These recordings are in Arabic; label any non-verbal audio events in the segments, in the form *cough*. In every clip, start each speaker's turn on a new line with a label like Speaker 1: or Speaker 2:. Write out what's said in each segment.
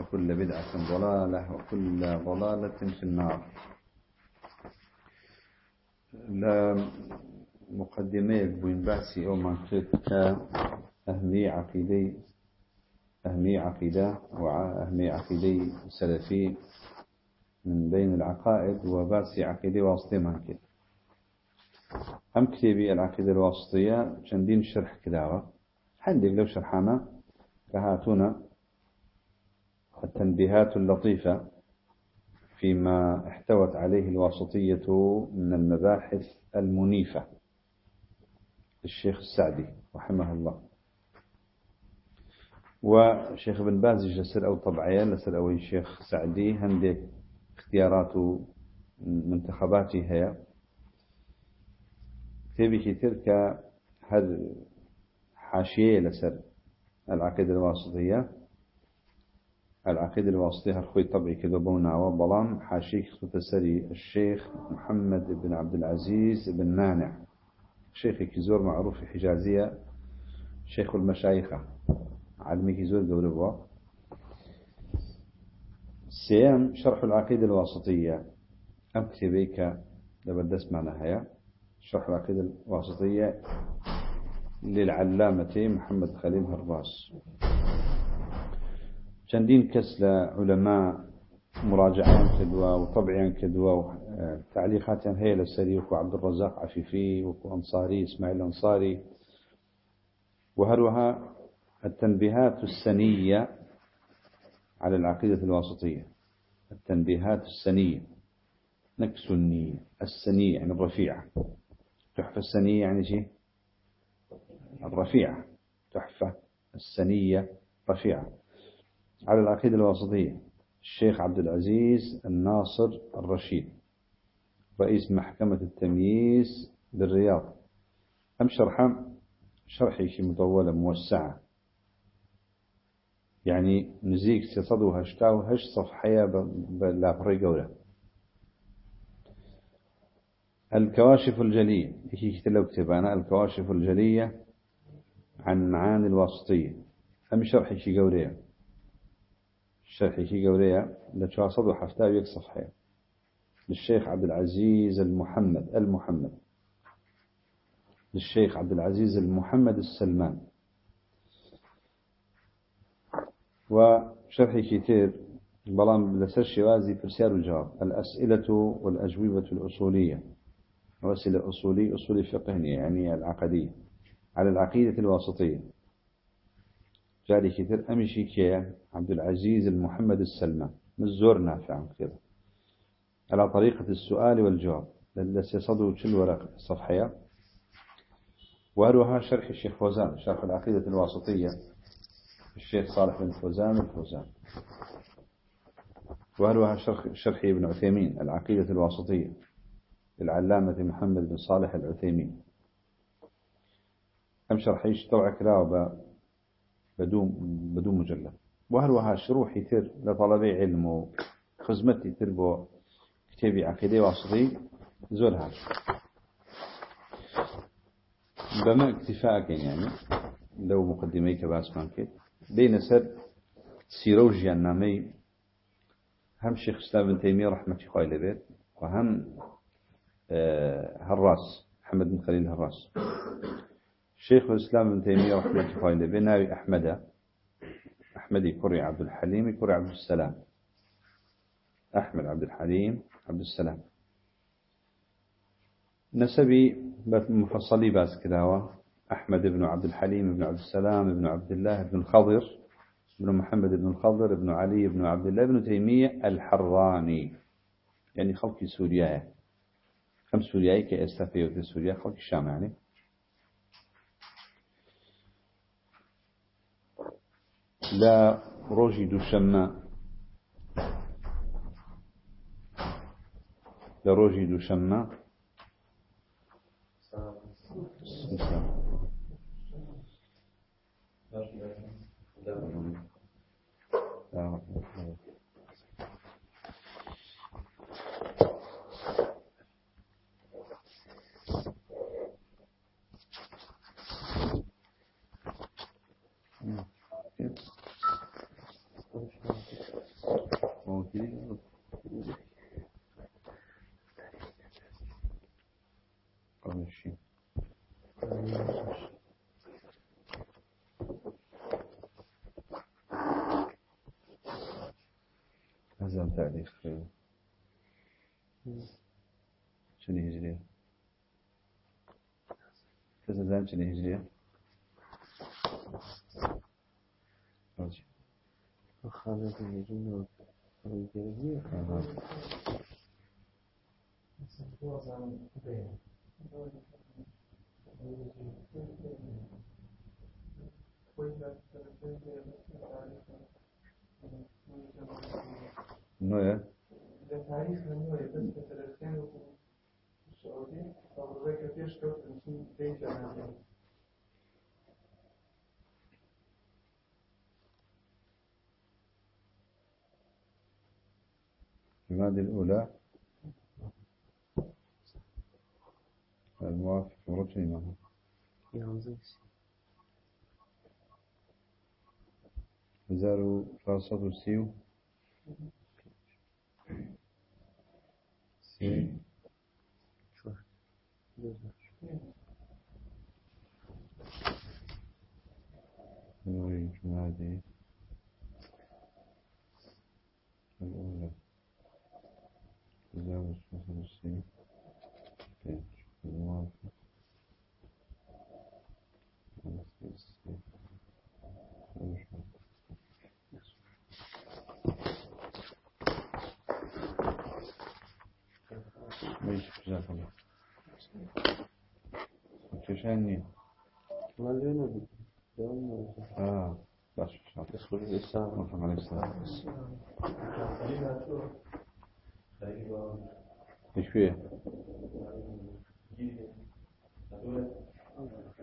Speaker 1: وكل بدعة ضلالة وكل ضلالة في النار. لا مقدمة بين بحثي أو من أهمية عقيدة أهمية عقيدة وأهمية عقيدة سلفي من بين العقائد وباسي عقيدة واسطية مانكد هم كتابي العقيدة الواسطية شندين شرح كداوة عندك لو شرحنا كهاتونا. التنبيهات اللطيفة فيما احتوت عليه الواسطية من المباحث المنيفة الشيخ السعدي رحمه الله. وشيخ ابن باز جسر أو طبعيا لسر أو الشيخ سعدي هندي اختيارات منتخباتي هي. تبي تلك هذا حاشية لسر العقيدة الواسطية. العقيدة الواسطية الخوي طبعي كذا بونا وبلان حاشيك خطسري الشيخ محمد بن عبد العزيز بن مانع شيخ كيزور معروف في حجازية شيخ المشايخة. علمي كيزور قولوا سيام شرح العقيدة الواسطية. أم كتبيك لبدس معنا هيا. شرح العقيدة الواسطية للعلامة محمد خليل هرباس. چەندین کەس لە علەما مراجعیان کردووە و طبعیان کردووە و تعلیقاتیان هەیە لە سەری وەکو عبدالرزاق عفیفی وەکو وهروها التنبيهات السنية على العقيدة الواسطية. التنبيهات السنية. نكس النية السنية يعني الرفيعة. تحفة السنية يعني شيء الرفيعة. تحفة السنية رفيعة على العقيدة الواسطية. الشيخ عبد العزيز الناصر الرشيد رئيس محكمة التمييز بالرياض. أم شرحا شرحي شي مطولة موسعة. يعني نزيك تصدو هشتاو هش صفحية بلا فري قولة الكواشف الجلية. هي كتلو كتبانا الكواشف الجلية عن معاني الواسطية. أم شرحي شي قولة شرحي شي قولية لتواصد وحفتا ويك صفحة. للشيخ عبد العزيز المحمد المحمد. للشيخ عبد العزيز المحمد السلمان. وشرحي كتير بلان لسر شوازي فرسيار الجواب الأسئلة والأجوبة الأصولية. وأسئلة أصولي أصولي فقهية يعني العقدية. على العقيدة الواسطية. جاري كتير. أمشي كيا عبد العزيز المحمد السلمان مزور نافع كذا على طريقة السؤال والجواب. للسي صدو كل ورق الصفحية وهروها شرح الشيخ فوزان شرح العقيدة الواسطية. الشيخ صالح بن فوزان الفوزان وهروها شرح, شرح ابن عثيمين العقيدة الواسطية. للعلامة محمد بن صالح العثيمين. أم شرحيش توعك لا بدون بدون مجلد. وهروها شروح يتر لطلبي علم وخزمتي يتر بو كتابي عقيدة واسطي زول هاش بما اكتفاء يعني لو مقدمي كباس مانكت بين سر سيروجيا النامي هم شيخ اسلام بن تيمية رحمة الله عليه وهم هراس محمد بن خليل هراس. شيخ الإسلام ابن تيمية رحمة الله عليه بناوي أحمد أحمد كري عبد الحليم كري عبد السلام. أحمد عبد الحليم عبد السلام. نسبي مفصلي باس كداوة أحمد بن عبد الحليم بن عبد السلام بن عبد الله بن الخضر بن محمد بن الخضر بن علي بن عبد الله بن تيمية الحراني. يعني خلق سوريا. خمس سوريا في سوريا خلق الشام يعني. لا روجي شماء لا روجي شماء لا Серьезно? Помощи. ازم تعلیق
Speaker 2: خیلی چنه هجریه
Speaker 1: کس
Speaker 3: ازم چنه هجریه آجی خانه به ذاك فيش كوت نسين بيت أنا
Speaker 1: المادة الأولى الموافق مرتين معها هزار راسات وسيو سي نوري هذه الأولى. تزاوج فصل السي الموافق ماشي جزاك الله تشاني
Speaker 2: ما لنا دوام
Speaker 1: آه باش شاطر
Speaker 2: يدخل الإسلام
Speaker 1: موافق عليه السلام إيش فيه؟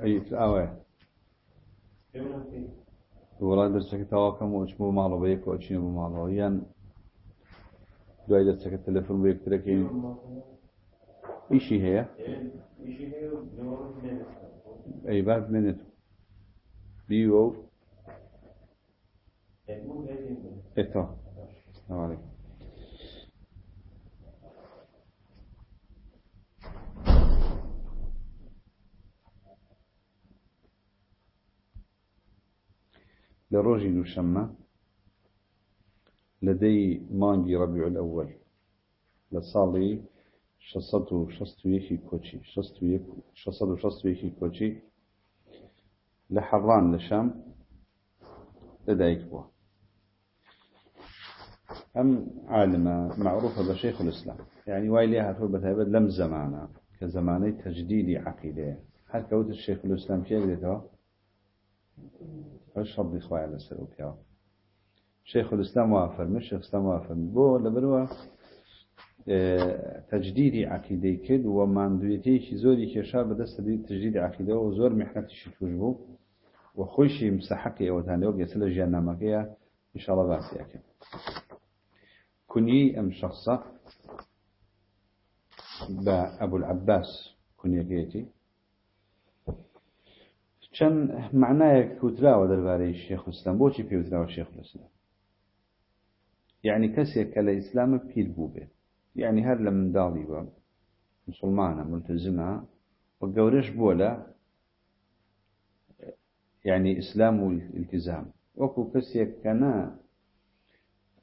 Speaker 1: اي الاوي والله درسك تواكم وش مو ماله بيك وش مو ماله يان دوای دەستەکە تەلەفۆن بۆ یەکترەکەی ئیشی هەیە ئەی با بمێنێت بیوە و ئێتا السلام عليكم لروجي دوشمة لدي مانجي ربيع الأول لصالي شصتو شصتو يكي كوتشي شصتو شصتو يكي كوتشي لحران لشام لدايك بوا أم عالمة معروفة بشيخ الإسلام. يعني وايليها هاتوا بتهبت لم زمانا كزماني تجديد عقيدة هل كوت الشيخ الإسلام كيف إيش ربي خواه على السلوك يا شيخ الإسلام وافر مش شيخ الإسلام وافر بو لبروا تجديد عقيدة كد وماندويتي زوري كشا بدست تجديد عقيدة وزور محنتي شتوجبو وخوشي مسحكي أو تاني وقت يسل جهنمكية إن شاء الله باسي أكيد كني أم شخصة بأبو العباس كني كيتي چەند معنایەک کوتراوە دەربارەی شێخ ئسلام بۆچی پێوتراوە شێخ ئسلام یعنی کەسێک کە لە ئیسلامە پیر بوو بێت. یعنی هەر لە منداڵی بە مسلمانە ملتزمە و گەورەش بووە لە يعني إسلام والالتزام وكو كسيك كان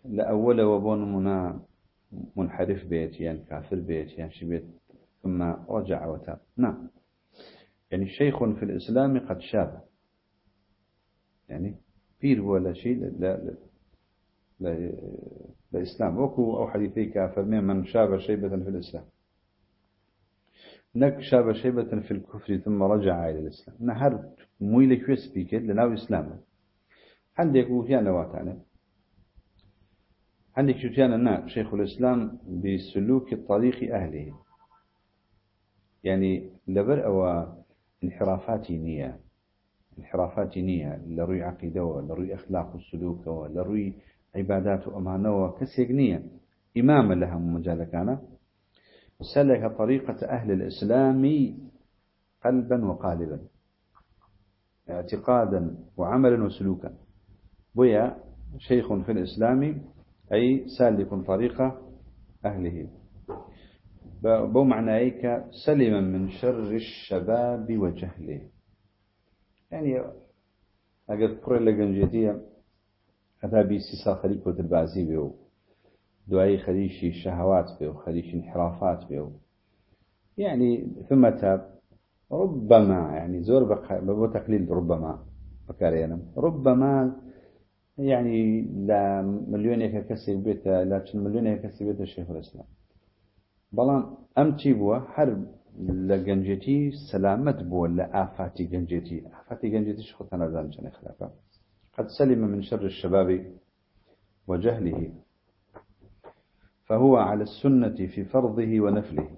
Speaker 1: لأول وبون منا منحرف بيت يعني كافر بيت يعني شي بيت ثم رجع وتاب نعم. يعني شيخ في الإسلام قد شاب. يعني بير ولا شيء لا لا لا الإسلام وكو أو حديثي كافر من شاب شيبة في الإسلام. نك شاب شيبة في الكفر ثم رجع إلى الإسلام. نهر مويلك يسبيك لناو إسلام. عندك وفيا نوات عليه عندك شتيان النا شيخ الإسلام بسلوك طريق أهله. يعني لبر أو انحرافات نية. انحرافات نية. لروي عقيدة لروي أخلاق السلوك لروي عبادات وأمانة كسيق نية. إماما لها مجال كان. سلك طريقة أهل الإسلام قلبا وقالبا اعتقادا وعملا وسلوكا بويا شيخ في الإسلام أي سالك طريقة أهله. بو معنى أيك سلما من شر الشباب وجهله. يعني أقل قرر لقنجيتية هذا بيسيسا خليك وتربازي بيو دعاي خليشي شهوات بيو خليشي انحرافات بيو. يعني ثم تاب ربما يعني زور بقى تقليل ربما بكارينا. ربما يعني لا مليون يكسي بيت لا مليون يكسي بيت الشيخ الإسلام. بەڵام ئەم چی بووە؟ هەر لە گەنجێتی سەلامت بووە لە ئافاتی گەنجێتی. ئافاتی گەنجێتیش خۆتە نەزان چنە قد سلم من شر الشباب وجهله فهو على السنة في فرضه ونفله.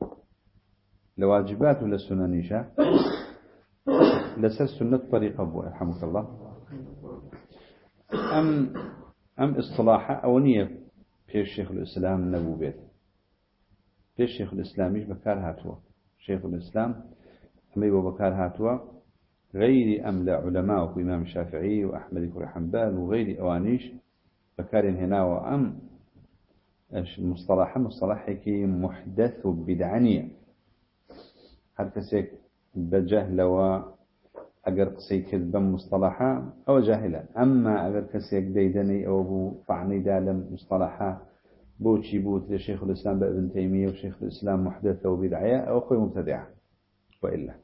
Speaker 1: لواجبات للسننيشة لسر سنة طريقة أبو رحمك الله أم أم اصطلاحة أو نية في الشيخ الإسلام نبو بيت في الشيخ الإسلاميش بكار هاتوا شيخ الإسلام أمي بكار هاتوا غير أم علماء وإمام الشافعي وأحمد كر حنبال وغير أوانيش بكار هنا وأم المصطلح مصطلح كي محدث بدعنية هل كسيك بجهل و أجر قصي كذبا مصطلحا أو جاهلا أما أجر كسيك ديدني أو فعني دالم مصطلحا بوشي بوت لشيخ الإسلام بابن تيمية وشيخ الإسلام محدثة وبدعية أو أخوي مبتدعة وإلا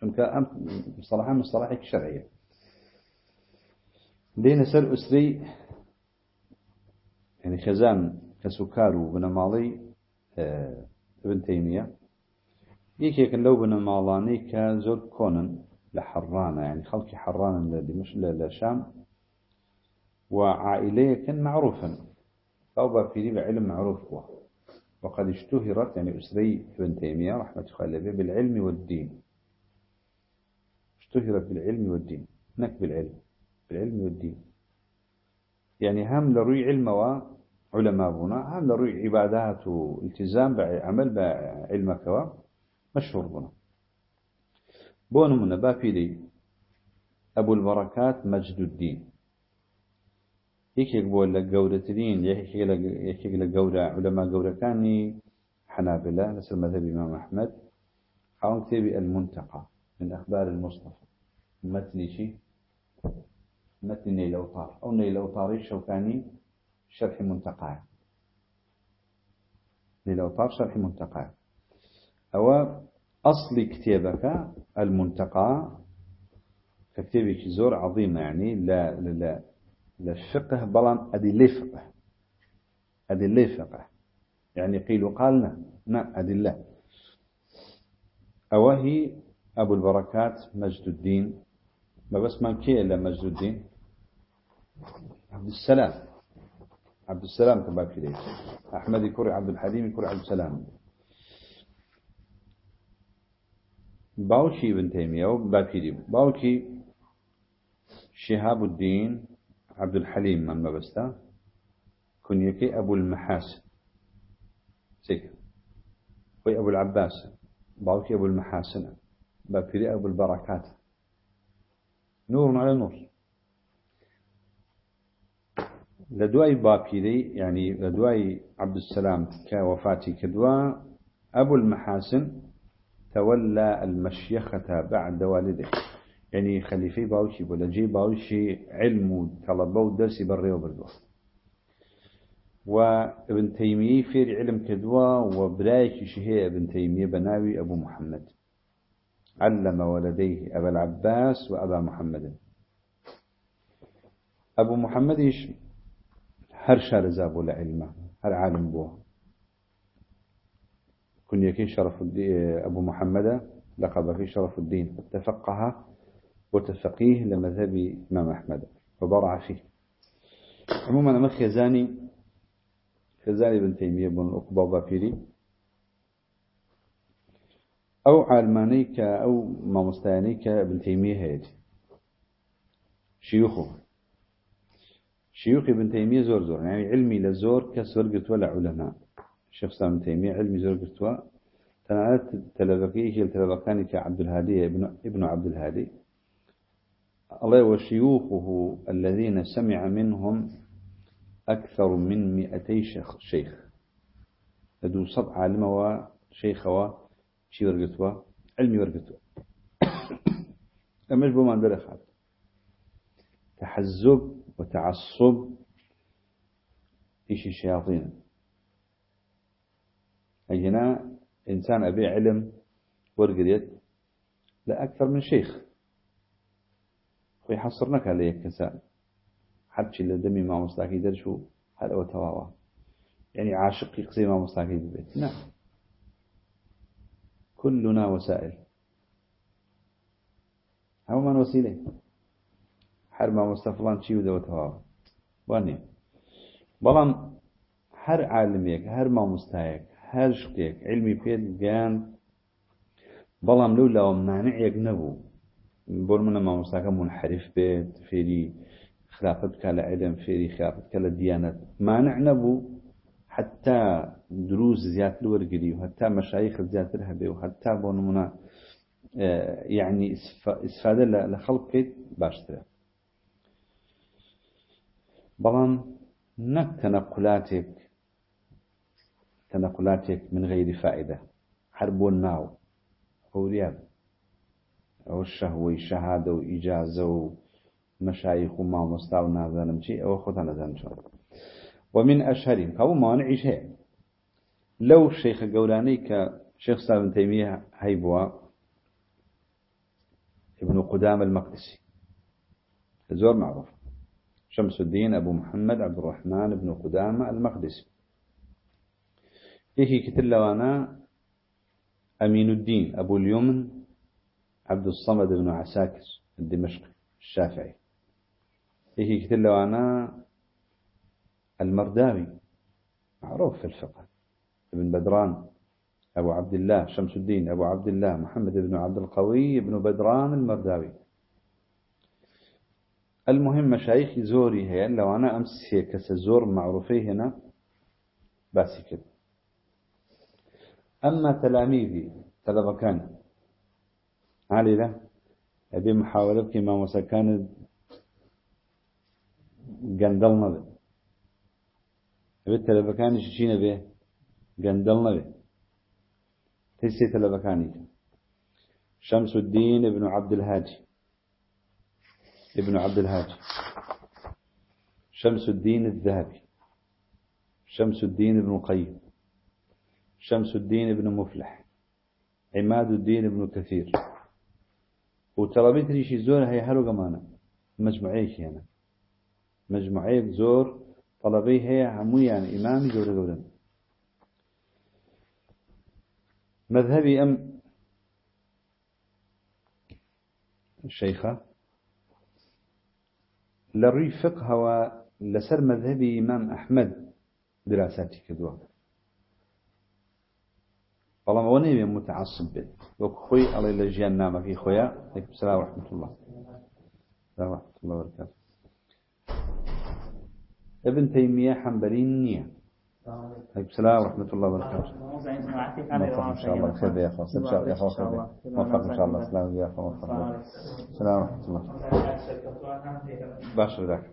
Speaker 1: چونك مصطلحا مصطلحك شرعية دين سر أسري يعني خزان كسكارو بن مالي آه ابن تيمية يكي كان لو بن مالاني كزور كونن لحرانة يعني خلق حرانة للشام وعائلية كان معروفا أو بافيري بعلم معروف هو. وقد اشتهرت يعني أسري ابن تيمية رحمة الله بالعلم والدين. اشتهرت بالعلم والدين. نك بالعلم. بالعلم والدين. يعني هم لروي علم وعلماء بنا هم لروي عبادات والتزام بعمل بعلمك مشهور بنا بون من بافيري أبو البركات مجد الدين. یەکێک بۆ لە گەورەترین یەکێک لە گەورە علەما گەورەکانی حنابلة لەسەر مذهب إمام أحمد حاول كتابي المنتقى من أخبار المصطفى. متن شي متن نيل أوطار أو نيل أوطاري الشوكاني شرح منتقى نيل أوطار شرح منتقى أو أصل كتابك المنتقى كتابك زور عظيم يعني لا لا للفقه بلان أدلة فقه؟ أدلة فقه؟ يعني قيل وقالنا نا أدلة أوهي أبو البركات مجد الدين. ما بس من كي إلا مجد الدين. عبد السلام. عبد السلام في ليش أحمد كوري عبد الحليم كوري عبد السلام. باوشي بن تيمية باوكي شهاب الدين. عبد الحليم من مبستا كنيكي أبو المحاسن سيك. وي أبو العباس باوكي أبو المحاسن بابكري أبو البركات. نور على نور. لدواي بابيري يعني لدواي عبد السلام كوفاتي كدوا أبو المحاسن تولى المشيخة بعد والده. يعني خليفي باوشي ولا جي باوشي علم وطلبه ودرسي بري وبردوه وابن تيمية في علم كدوا وبرايك شهي ابن تيمية بناوي أبو محمد. علم ولديه أبا العباس وأبا محمد. أبو محمد إيش هر شار زابو لعلمه هر عالم بوه. كن يكي شرف الدين أبو محمد لقب في شرف الدين اتفقها وتفقيه لمذهب إمام أحمد. وبرع فيه. عموما أما خيزاني كذلك ابن تيمية بن أقبا بابيري أو عالمانيك أو ما مستانيك ابن تيمية هيدي شيوخه. شيوخ ابن تيمية زور زور. يعني علمي لزور كسور قلت ولا علماء شيخ ابن تيمية علمي زور قلت تنعلت تلبكيه التلبكاني كعبد الهادي ابن, ابن عبد الهادي. الله وشيوخه الذين سمع منهم أكثر من مئتي شيخ, شيخ. لدو صد عالم وشيخ وشي ورقتوا علمي ورقتوا *coughs* أمش بمان برخات تحزب وتعصب إيش الشياطين. هنا إنسان أبي علم ورقريت لأكثر من شيخ. ويحصرنك عليه كسان حدش اللي دمي ما مستاكي درشو هذا هو تواوا يعني عاشق يقصي ما مستاكي بالبيت نعم. كلنا وسائل. هو من وسيلة. هەر مامۆستا فڵان چی و دەوتەوە وانێ بەڵام هەر عالمێک هەر مامۆستایەک هەر شتێک علمی پێت گیان بەڵام لەو لاوە مانعێک نەبوو بۆ منە مامۆستاکە منحرف بێت فێری خلافت بکە لە علم فێری خلافت کە لە دیانەت. مانع نەبوو حتا دروست زیاتر وەرگری و هەتا مەشایخ زیاتر هەبێ و هەتا بۆ نمونە يعني استفادة لخلق بيت باشتره بەڵام نەک تەنەقلاتێک تەنەقلاتێک من غير فائدة هەر بۆ ناو. هەوریا ئەو شەهوەی شەهادە و ئیجازە و مەشایخ و مامۆستا و نازانم چی ئەوە خۆتان نەزان چۆن. ومن أشهرهم كابو مانعيش هي لو شيخ قولاني كشيخ سابن تيمية هيبوا ابن قدام المقدسي زور معروف شمس الدين أبو محمد عبد الرحمن بن قدامة المقدسي إيه كتلوانا أمين الدين أبو اليمن عبد الصمد بن عساكر الدمشقي الشافعي. إيه كتلوانا المرداوي معروف في الفقه. ابن بدران أبو عبد الله شمس الدين أبو عبد الله محمد بن عبد القوي بن بدران المرداوي. المهم مشايخ زوري هي لو أنا أمس هي كس زور معروفي هنا بس كده. أما تلاميذي كان علي له أبي محاولة كما مسكان قندلنا به أبي التلبة كان يشينا به قندلنا به تسي تلبة كاني شمس الدين ابن عبد الهادي. ابن عبد الهادي. شمس الدين الذهبي. شمس الدين ابن القيم. شمس الدين ابن مفلح. عماد الدين ابن كثير. وترابيت ريشي زور هي هلو قمانا. مجموعيك هنا. مجموعيك زور طلبي هي عمو يعني إمامي جورة جورة مذهبي أم الشيخة لروي فقه لسر مذهبي إمام أحمد دراساتي كدوا ما وني متعصب به. وكخوي الله إلا جيان نامك. في خويا عليكم السلام ورحمة الله. السلام ورحمة الله وبركاته. ابن تيمية حنبلين نية. عليكم السلام ورحمة الله وبركاته. موفق إن شاء الله. خير يا أخوة إن شاء الله يا أخوة خير موفق إن شاء الله. السلام يا أخوة موفق. السلام ورحمة الله. باشر ذاك.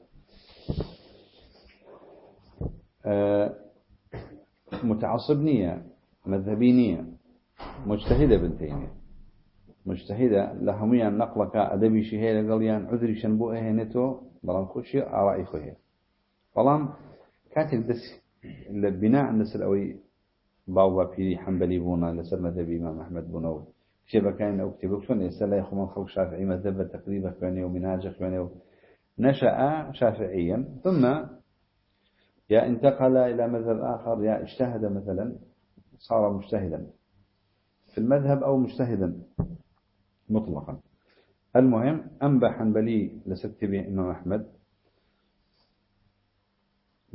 Speaker 1: أه متعصب نية. مذهبي نية. مجتهدة ابن تيمية مجتهدة لهميا نقلك أدبي شهيرة قليان عذري شنبو إهنتو بلان خوشي آرائي خوهي بلان كاتل دس لبناء النسل أوي باو بابيري حنبلي بونا لسر مذهب إمام أحمد بونو. شبه كان أو كتبه شون يسأل يخو من خلق شافعي مذهب تقريبا كواني ومنهاج كواني نشأ شافعيا. ثم يا انتقل إلى مذهب آخر يا اجتهد مثلا. صار مجتهدا. في المذهب أو مجتهدا مطلقا. المهم أنبى حنبلي لستبي إمام أحمد.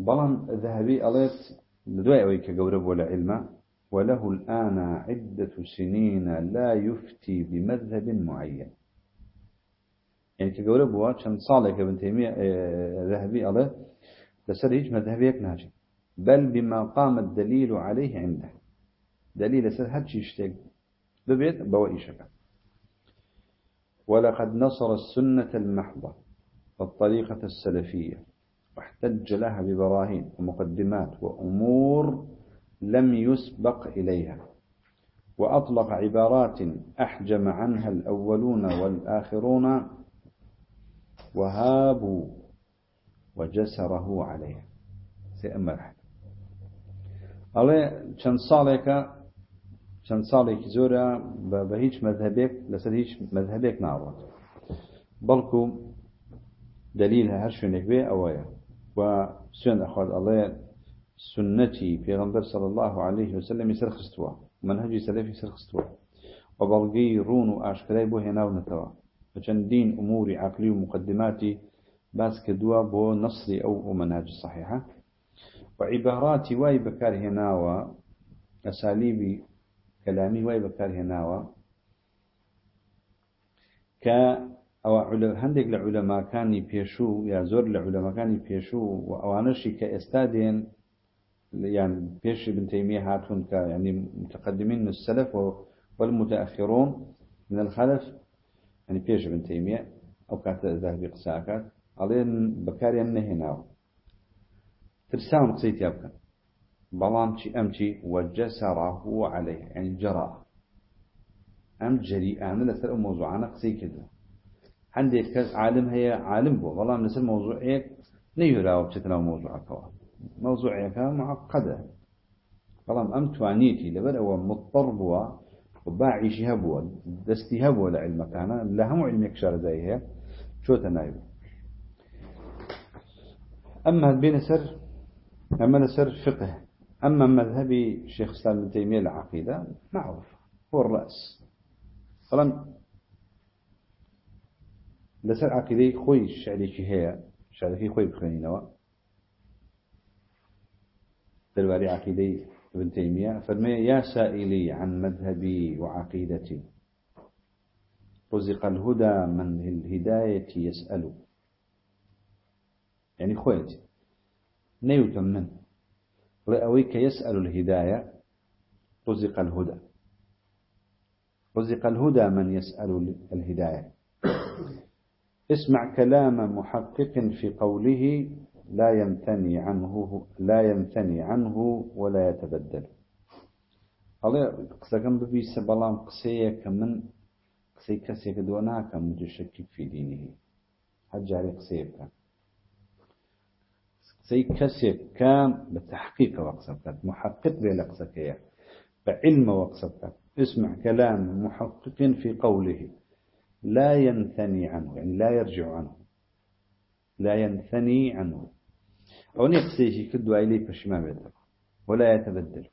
Speaker 1: بەڵام ذهبي ئەڵێت لدواء ويك قورب ولا علم وله الآن عدة سنين لا يفتي بمذهب معين. يعني كقورب هو كان صالح ابن تيمية آه، ذهبي الله لسر هيج مذهبيك ناجي. بل بما قام الدليل عليه عنده. دليل سر هاتش يشتاق ببيت بوئي شكا ولقد نصر السنة المحضة والطريقة السلفية واحتج لها ببراهين ومقدمات وأمور لم يسبق إليها وأطلق عبارات أحجم عنها الأولون والآخرون وهابوا وجسره عليها. سيأمر أحد الله چەند ساڵێکە چەند ساڵێکی زۆرە بە هیچ مذهبێک لەسەر هیچ مذهبێک ناڕات بەڵکو دلیل هەر شوێنێک بێ ئەوەیە. و سوێن ئەخواد ئەڵێ سنتي پیغمبر صلى الله عليه وسلم يسر خستوا منهجي سلفي سر خستوا وبلغي رون واشكراي بو هنا ونتوا فچندين امور عقلي ومقدماتي باس كدوا بو نصري أو منهج صحيحه وعباراتي واي بكار هنا واساليبي كلامي واي بكار هنا ك أو هندێک لە عولەماکانی پێشوو یا زۆر لە عولەمەکانی پێشوو و ئەوانەشی يعني بيش ابن تيمية هاتون ك يعني متقدمين من السلف والمتأخرون من الخلف يعني بيش ابن تيمية أو كانت ذهبي قساكات علين بكاري النهيناو ترساون قصيت يبقى بلام شي أمشي وجسره عليه يعني جرى. أم جري أنا لسر موضوع أنا قصي كذا عندي عالم هي عالم بو. بلام لسر موضوع إيه نيورا وبشتنا موضوع كوا. موضوعك معقدة. بەڵام ئەم توانیتی لەبەر ئەوە مضطر بووە و باعیشی هەبووە دەستی هەبووە لە علمەکانە لە هەموو علمێک شارەزای هەیە چۆتە ناوی ئەمە بين سر أما لسر فقه. أما مذهبي شيخ الإسلام ابن تيمية العقيدة معروف هو الرأس. طبعا لسر عقيدة خوي شعري هي شعري خوي بخوينينوا دلواري عقيدة ابن تيمية فرمي يا سائلي عن مذهبي وعقيدتي. رزق الهدى من الهداية يسأل. يعني خويت نيوتم من. رأويك يسأل الهداية رزق الهدى. رزق الهدى من يسأل الهداية. اسمع كلام محقق في قوله لا يمتني عنه لا يمتني عنه ولا يتبدل. الله قسەکەم ببیسە بەڵام قسەیە کە من قسەی کەسێکە دۆ ناکەم في دينه. قسەیە بکە قسەی کەسێک کە بە تحقیقەوە محقق بێ لە قسەکەیە بعلمەوە اسمع كلام محقق في قوله. لا ينثني عنه يعني لا يرجع عنه. لا ينثني عنه. أو نقصيه كدوا إليه فشما بيدر ولا يتبدل.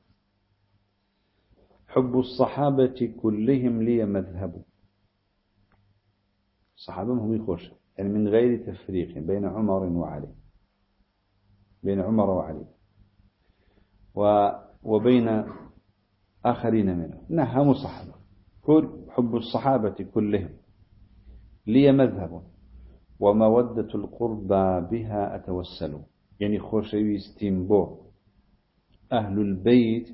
Speaker 1: حب الصحابة كلهم لي مذهب. الصحابة هم يخوش. يعني من غير تفريق بين عمر وعلي. بين عمر وعلي. وبين آخرين منهم. نهم الصحابة كل حب الصحابة كلهم. لي مذهب. ومودة القربى بها أتوسل. يعني خوشويستين بو أهل البيت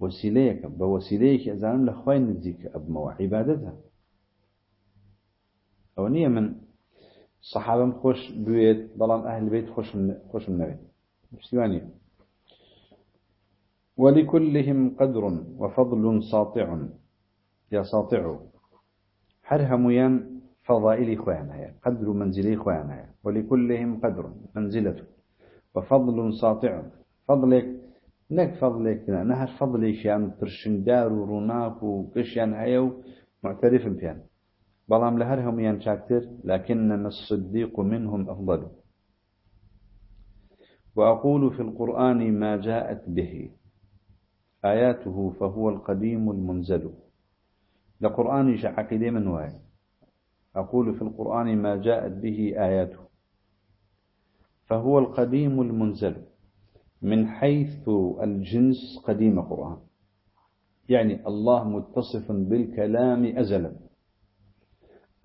Speaker 1: وسيليك. بوسيليك أزالم لخوين نزيك أبمو. عبادتها. أو نية من صحابة خوش بيت ظلام أهل البيت خوش من خوش من نبيت سيوانية ولكلهم قدر وفضل ساطع. يا ساطع. حرهم فضائل إخوانها قدر منزل إخوانها ولكلهم قدر منزلة. وفضل ساطع. فضلك نك فضلك نهر فضلك يعني ترشندار وروناك وكشيان هيو معترف بيان. بلام لهرهم ين شاكتر الصديق منهم أفضل. وأقول في القرآن ما جاءت به. آياته فهو القديم المنزل. لقرآن شعقيدي من واحد أقول في القرآن ما جاءت به آياته. فهو القديم المنزل. من حيث الجنس قديم قرآن. يعني الله متصف بالكلام أزلا.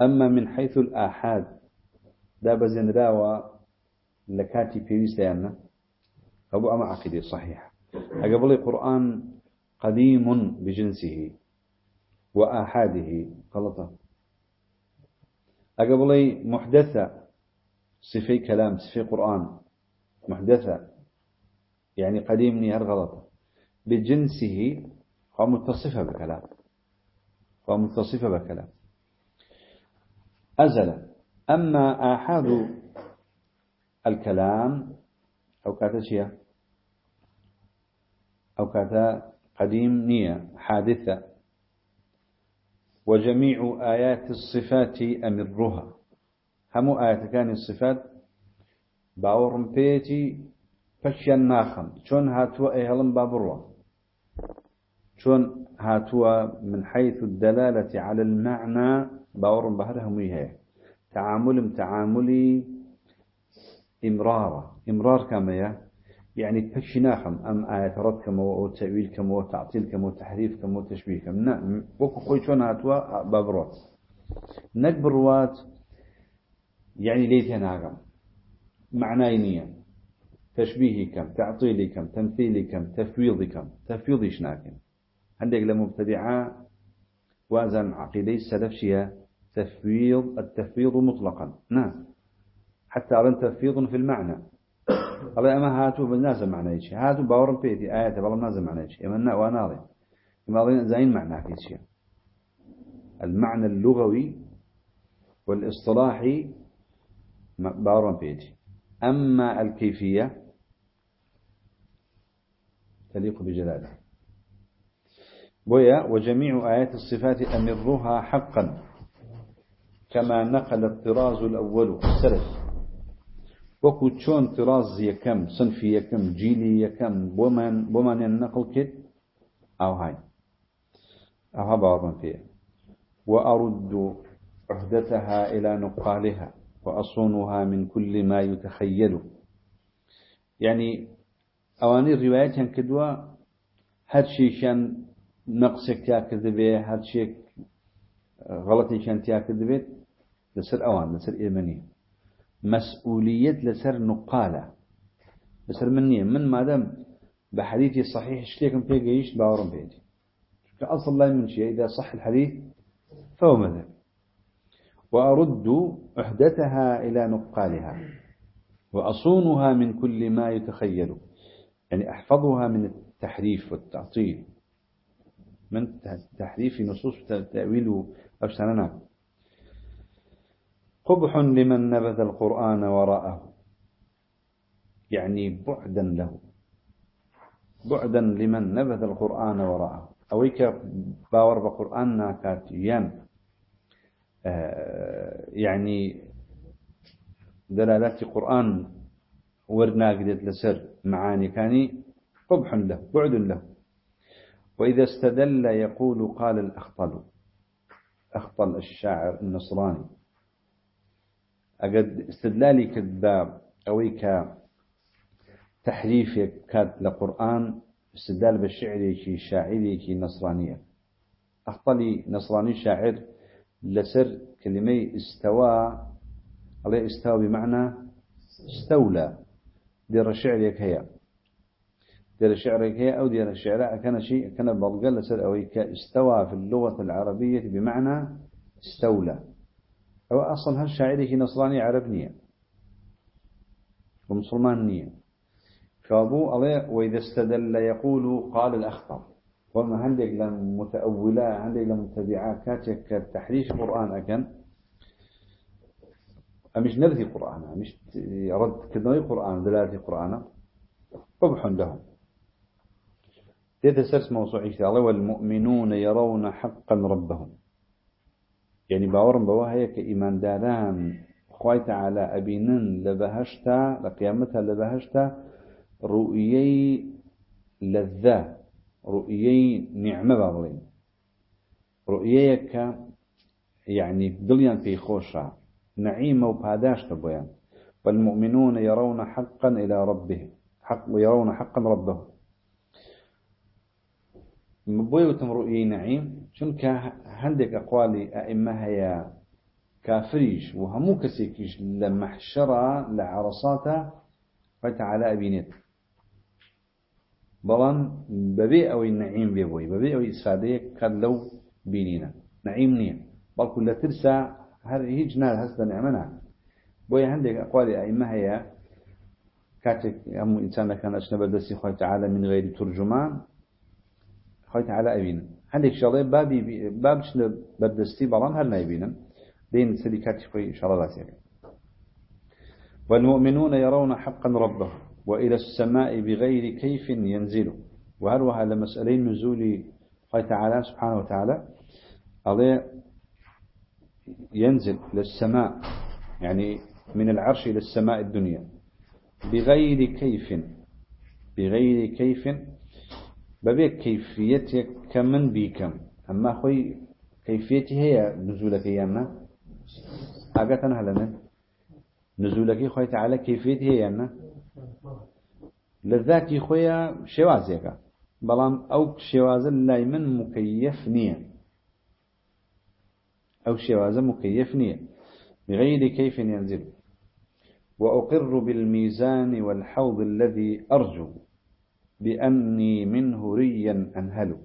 Speaker 1: أما من حيث الآحاد دا بزن راوى لكاتي بيويس لأنه أبو أما عقيدة صحيح أقبل القرآن قديم بجنسه وآحاده. غلطة. أقبل محدثة صفي كلام صفي قرآن. محدثة يعني قديم نيار غلطة. بجنسه هو متصفة بكلام. هو متصفة بكلام. أزل. أما آحاد الكلام أو كاتشيا أو كاتا قديم نية حادثة. وجميع آيات الصفات أمرها هم آيات كان الصفات؟ باورم بيتي فشيان ناخم. شون هاتوا إهلم بابروا. شون هاتوا من حيث الدلالة على المعنى باورم بهرهم هي تعامل تعاملي إمرارة إمرار كما يعني تشناخم أم آيات رد كما وتأويل كما وتعطيل كما وتحريف كما وتشبيه كما نعم وكو خويتون هاتوا بابروت نكبروات يعني ليت ناقم معناي كم تعطيلي كم تمثيلي كم تفويضي كم تفويضي شناكم عندك لمبتدعة وازن عقيدة السلف شيا تفويض التفويض مطلقا. نعم. حتى أرن تفويض في المعنى. الله أما هاتوا بالناس معنى شيء. هاتوا باورن بيتي. آيات بالله ناس معنى شيء. أما وناظر ما زين معنى في شيء المعنى اللغوي والإصطلاحي باورن بيتي. أما الكيفية تليق بجلاله. بويا وجميع آيات الصفات أمرها حقا كما نقل الطراز الأول السلف. وەکو چۆن تراز یەکەم سنفی یەکەم جیلی یەکەم بۆمان بۆمانیان نەقل کرد ئاوهای ئەوها باوەڕم پێ وأرد عهدتها إلى نقالها وأصونها من كل ما يتخيل. يعني أواني الروايات كدوا هر تيا كذبه هر شيء غلطي كان تيا كذبه لسر أوان لسر إيمانيه مسؤولية لسر نقالة لسر منية من مادام بحديثي صحيح اشتيكم بيجيش باورم بيدي أصل لا من شيء إذا صح الحديث فهو مذهب وأرد أحدثها إلى نقالها. وأصونها من كل ما يتخيل. يعني أحفظها من التحريف والتعطيل. من تحريف نصوص تأويل أو سننا قبح لمن نبذ القرآن وراءه. يعني بعدا له. بعدا لمن نبذ القرآن وراءه. أويك باور بقرآن ناكاتيان. آه، يعني دلالات قرآن ورنا قدت لسر. معاني كاني قبح له بعد له. وإذا استدل يقول قال الأخطل. أخطل الشاعر النصراني. أجد استدلالي كذاب أويك تحريف كاد لقرآن استدلال بالشعر كي نصرانية. أخطلي نصراني شاعر لسر كلمة استوى عليه استوى بمعنى استولى. دير شعرك هي دير شعرك هي أو دير الشعر كان شيء كان بلغل لسر استوى في اللغة العربية بمعنى استولى. أو أصلا هالشاعري نصراني عربنية ومسلمان نية فأبو الله وإذا استدل يقول قال الأخطر. وما عندك لم متأولة عندك لم متبعة كاتك تحريش القرآن أكن. أمش نبذي قرآن أمش رد كدنوي قرآن دلالة قرآن. قبح لهم. تيتسرس موضوعي الله والمؤمنون يرون حقا ربهم. يعني باورم بواهي كإيمان داران خوي تعالى أبينن لبهشتا لقيامتها لبهشتا رؤيي لذة رؤيي نعمة بابلين. رؤييك يعني دليان في خوشة نعيمة وباداش تبويان والمؤمنون يرون حقا إلى ربهم. حق ويرون حقا ربهم. بويوتم رؤية نعيم چونك هندك أقوالي أئمة هي كافريش وهمو كسيكيش لمحشرة لعرصاته فتعالى أبينيت بلان ببي أو النعيم بيبوي ببي أو إسفادية قد لو بينينا نعيم نية بل كل ترسى هر هيج نار هستا نعمنا بوي عندك أقوالي أئمة هي كاتك أم إنسان كان أشنب الدسي خوي تعالى من غير ترجمان خوي تعالى أبينا. عندك شغلة بابي باب شنو؟ بدستي بلان هل نايبينا دين سدي كاتك خوي إن شاء الله باسيك والمؤمنون يرون حقا ربه وإلى السماء بغير كيف ينزل. وهروها لمسألين نزول قال تعالى سبحانه وتعالى؟ عليه ينزل للسماء يعني من العرش إلى السماء الدنيا. بغير كيف بغير كيف ببيك كيفيتك كمن بيكم أما أخوي كيفيتي هي نزولك يانا أقتنا هلنا نزولك خوي تعالى كيفيتي هي يانا لذاتی خۆیە شێوازێکە بەڵام ئەو شێوازە لای من مكيف نییە. أو شێوازە مكيف نییە. بغير كيف ينزل وأقر بالميزان والحوض الذي أرجو. بأني منه ريا أنهل.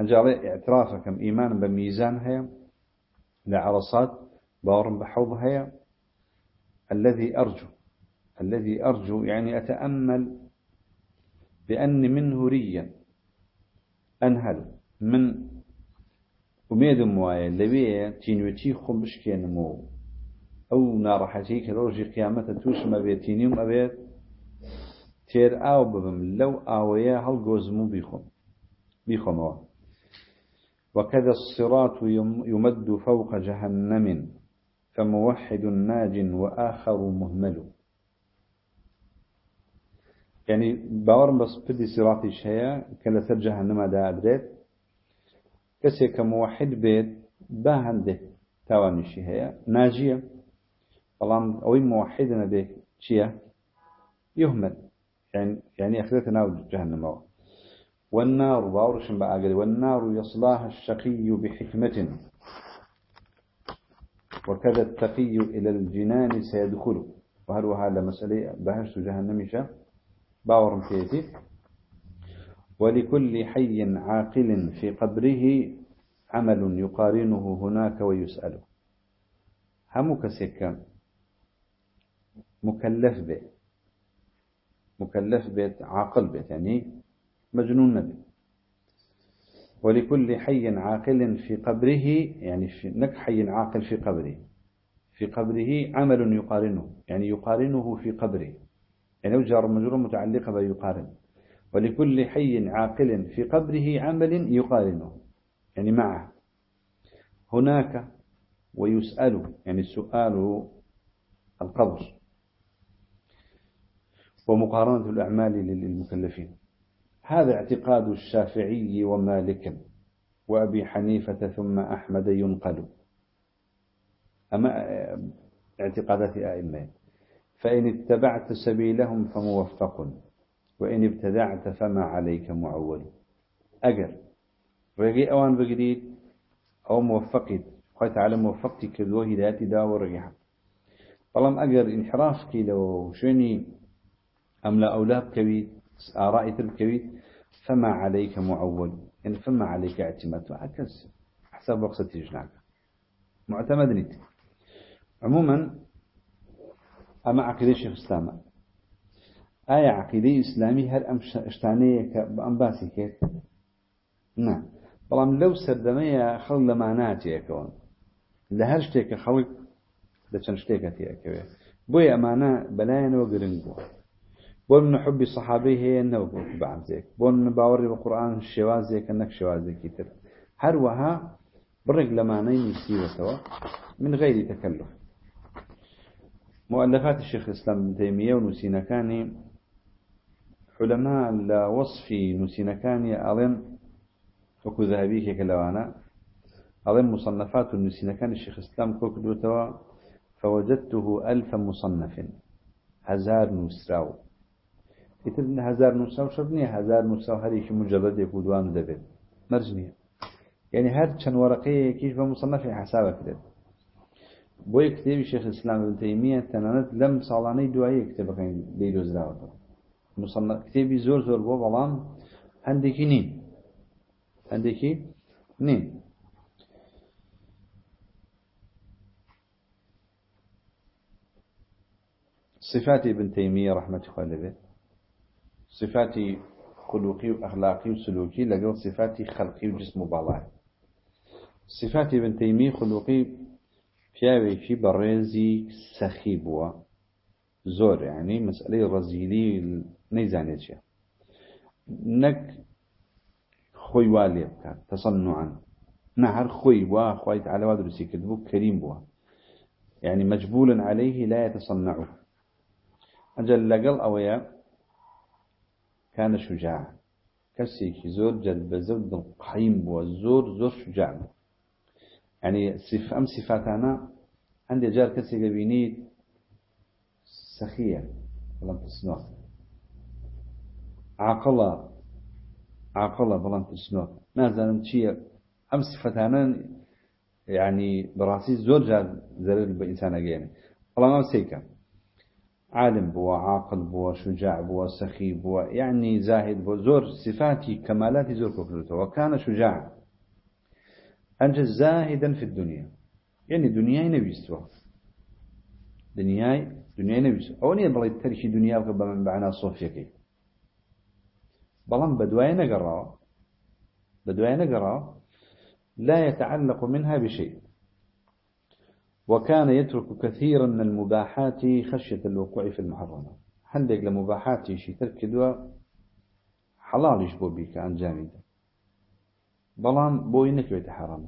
Speaker 1: أنجال اعترافكم إيمان بميزان هي لعرصات بارم بحوض هي الذي أرجو الذي أرجو يعني أتأمل بأن منه ريا أنهل. من أميد موايا لبيه تينوتي خمش كينمو. أو نارحتي كروجي قيامة توش ما بيتينيوم أبيت. تير آو ببم لو آويا هل جوزمو بيخم بيخم وكذا الصراط يمد فوق جهنم فموحد ناج وآخر مهمل. يعني باورم بس بدي صراطي شيء كلا سر جهنم دا أدريت. كسي كموحد بيت با هنده تواني شي هي ناجية. طالما أوي موحدنا به شيء. يهمل. يعني يعني أخذت ناو جهنم. والنار باورش بقى والنار يصلاها الشقي بحكمة. وكذا التقي إلى الجنان سيدخل. وهل وهذا مسألة؟ بهشت جهنم شاء باورم فيتي ولكل حي عاقل في قبره عمل يقارنه هناك ويسأله. هم كسكا مكلف به. مكلف بيت عاقل بيت يعني مجنون نبي. ولكل حي عاقل في قبره يعني في نك حي عاقل في قبره. في قبره عمل يقارنه يعني يقارنه في قبره. يعني جار مجرور متعلقة بيقارن ولكل حي عاقل في قبره عمل يقارنه يعني معه. هناك ويسأل يعني سؤال القبر. ومقارنة الأعمال للمكلفين. هذا اعتقاد الشافعي ومالك وأبي حنيفة ثم أحمد ينقل. أما اعتقادات أئمين فإن اتبعت سبيلهم فموفق وإن ابتدعت فما عليك معول. أجر رجي أوان بجديد أو موفقت قلت على موفقتي كذو هدايتي دا ورجيها طالما أجر انحراف لو شني أم لا أولاد كبير آراء كبير. فما عليك معول. يعني فما عليك اعتماد. وعكس حسب وقت تجناك معتمد نت. عموما أما عقيدة شيخ الإسلام آية عقيدة إسلامي هل أم إشتانية بأم باسي كيف؟ نعم. بەڵام لەو سەردەمەیە خەڵ لە ماناتیەکەون لە هەر شتێکە خەڵک لە چەند شتێکە تێکەوێ بۆیە ئەمانە بەلایەنەوە من حبی سەحابەی هەیە نەوە بەعزێک بۆ من بە قورآن شێوازێکە نەک شێوازێکی تر هەروەها بڕێک لەمانەی نووسیوەتەوە من غیری تەکەلف مؤلفات الشيخ الإسلام ابن تيمية ونسينكاني علماء لوصف نسينكاني أظن وكو ذهبي كلوانا أظن مصنفات النسينكان الشيخ الإسلام كوك دوتوا فوجدته ألف مصنف. هزار نسراو. ئیتر هزار نووسە شەر نییە هزار نووسە هەرێکی مجەبەدێک و دوان دەبێت مەرج نییە یعنی هەر چەند وەرەقەیەکیش بە مصنفی حسابە کرێت بۆیە کتێبی شێخ ئسلام بن تەیمیە تەنانەت لەم ساڵانەی دوایی کتێبەکەی لی دۆزراوەتەوە. کتێبی زۆر زۆر بۆ بەڵام هەندێکی نین. هەندێکی نین. صفات ابن تيمية رحمة الله عليه صفات خلقي وأخلاقي وسلوكي لقل صفات خلقي وجسم وبالاه صفات ابن تيمية خلقي پیاوێکی بەڕێزی سەخی بووە. زۆر ینی مەسئلەی ڕەزیلی نەیزانێت چیە. نەک خۆی وا لێ بکات تەسەن نوعان وا يعني مجبول عليه لا يتصنعه أجل لقل أويا کانە شوجاع کەسێکی زۆر جەلبەزە و دڵقەیم بووە زۆر زۆر شوجاع بوو. ئەنی ئەم سیفاتانە هەندێک جار کەسێکە بینیت سەخیە بەڵام پرسنۆ عاقڵە عاقڵە بەڵام پرسنۆ نازانم چییە؟ ئەم سفتانان یعنی بەڕاستی زۆر جار زەرر بە ئینسانەگەێنێ بەڵام ئەم سیکە عالم بوا عاقل بوا شجاع بوا سخي بوا يعني زاهد بوا زور صفاتي كمالاتي زور كفرته وكان شجاعا أنجز زاهدا في الدنيا يعني دنياي نبيستوا دنياي دنياي نبيستوا أو نية بلي تركي دنيا وكبا من بعنا صوفيكي بلان بدواي نقرأ بدواي نقرأ لا يتعلق منها بشيء. وكان يترك كثيرا من المباحات خشية الوقوع في المحرمات هندق لمباحات شي ترك دوا حلال يشبو بك عن جامده بلان بوي نكويت حرام.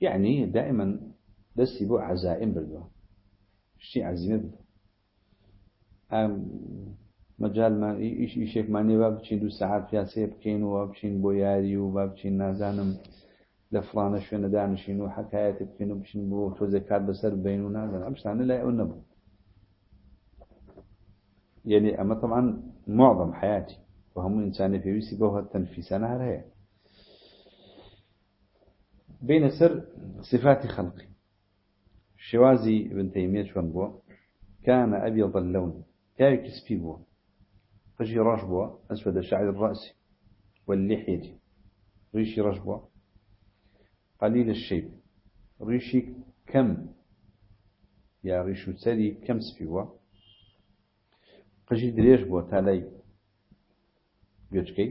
Speaker 1: يعني دائما دستي بو عزائم بردو شتي عزيمة بردو مجال ما إيش إيشك ماني باب بچين دو ساعات فيها سيب كين وبچين بو ياري وبابچين نازانم. لفلانة شوينة دانشين وحكايات بكين وبچين بو تو زكاة بسر بين ونازان أمشتان لا يقول نبو يعني أما طبعا معظم حياتي وهم إنساني في ويسي بوها التنفيسانة هي بين سر صفات خلقه شوازي ابن تيمية شون بوا كان أبيض اللون. كاي كسبي بوا قشي راش بوا أسود شعر الرأس واللحية. ريشي راش بوا قەلیل الشیب ڕیشی کەم یا ڕیش و سەری کەم سپیوە قژی درێژ بووە تا لای گوێچکەی.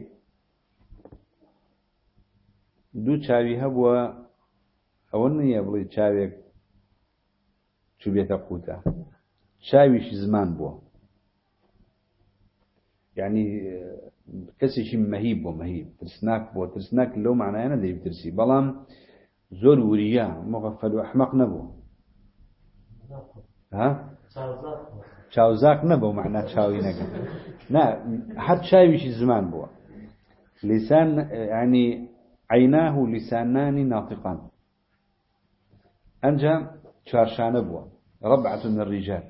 Speaker 1: دوو چاوی هەبووە ئەوە نییە بڵێ چاوێک چوبێتە قوتە. چاویشی زمان بووە. یعنی کەسێکی مەهیب بۆ مەهیب ترسناک بۆ ترسناک لەو معنایە نەدەی بترسی بەڵام زۆر وریە مغفل و ئەحمق نەبوو چاوزاک نەبوو معنا چاوی نەگە نا هەر چاویشی زمان بووە لسان يعني عيناه لسانان ناطقان. أنجا شارشان بوا ربعة من الرجال.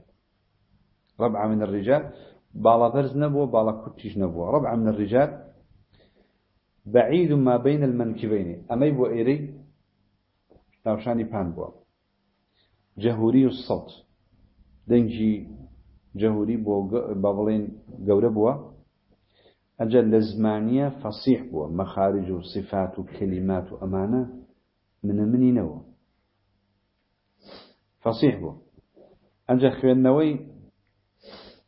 Speaker 1: ربعة من الرجال. بالا برز نبوة بالا كتش نبوة. ربعة من الرجال. بعيد ما بين المنكبين أما يبوا إيري تاوشاني بان بوا جهوري الصوت دنجي جهوري بو بابلين قورة بوا أجل لزمانية فصيح بوا مخارج وصفات وكلمات وأمانة من مني نوى فصيح بوا أجل خوينوي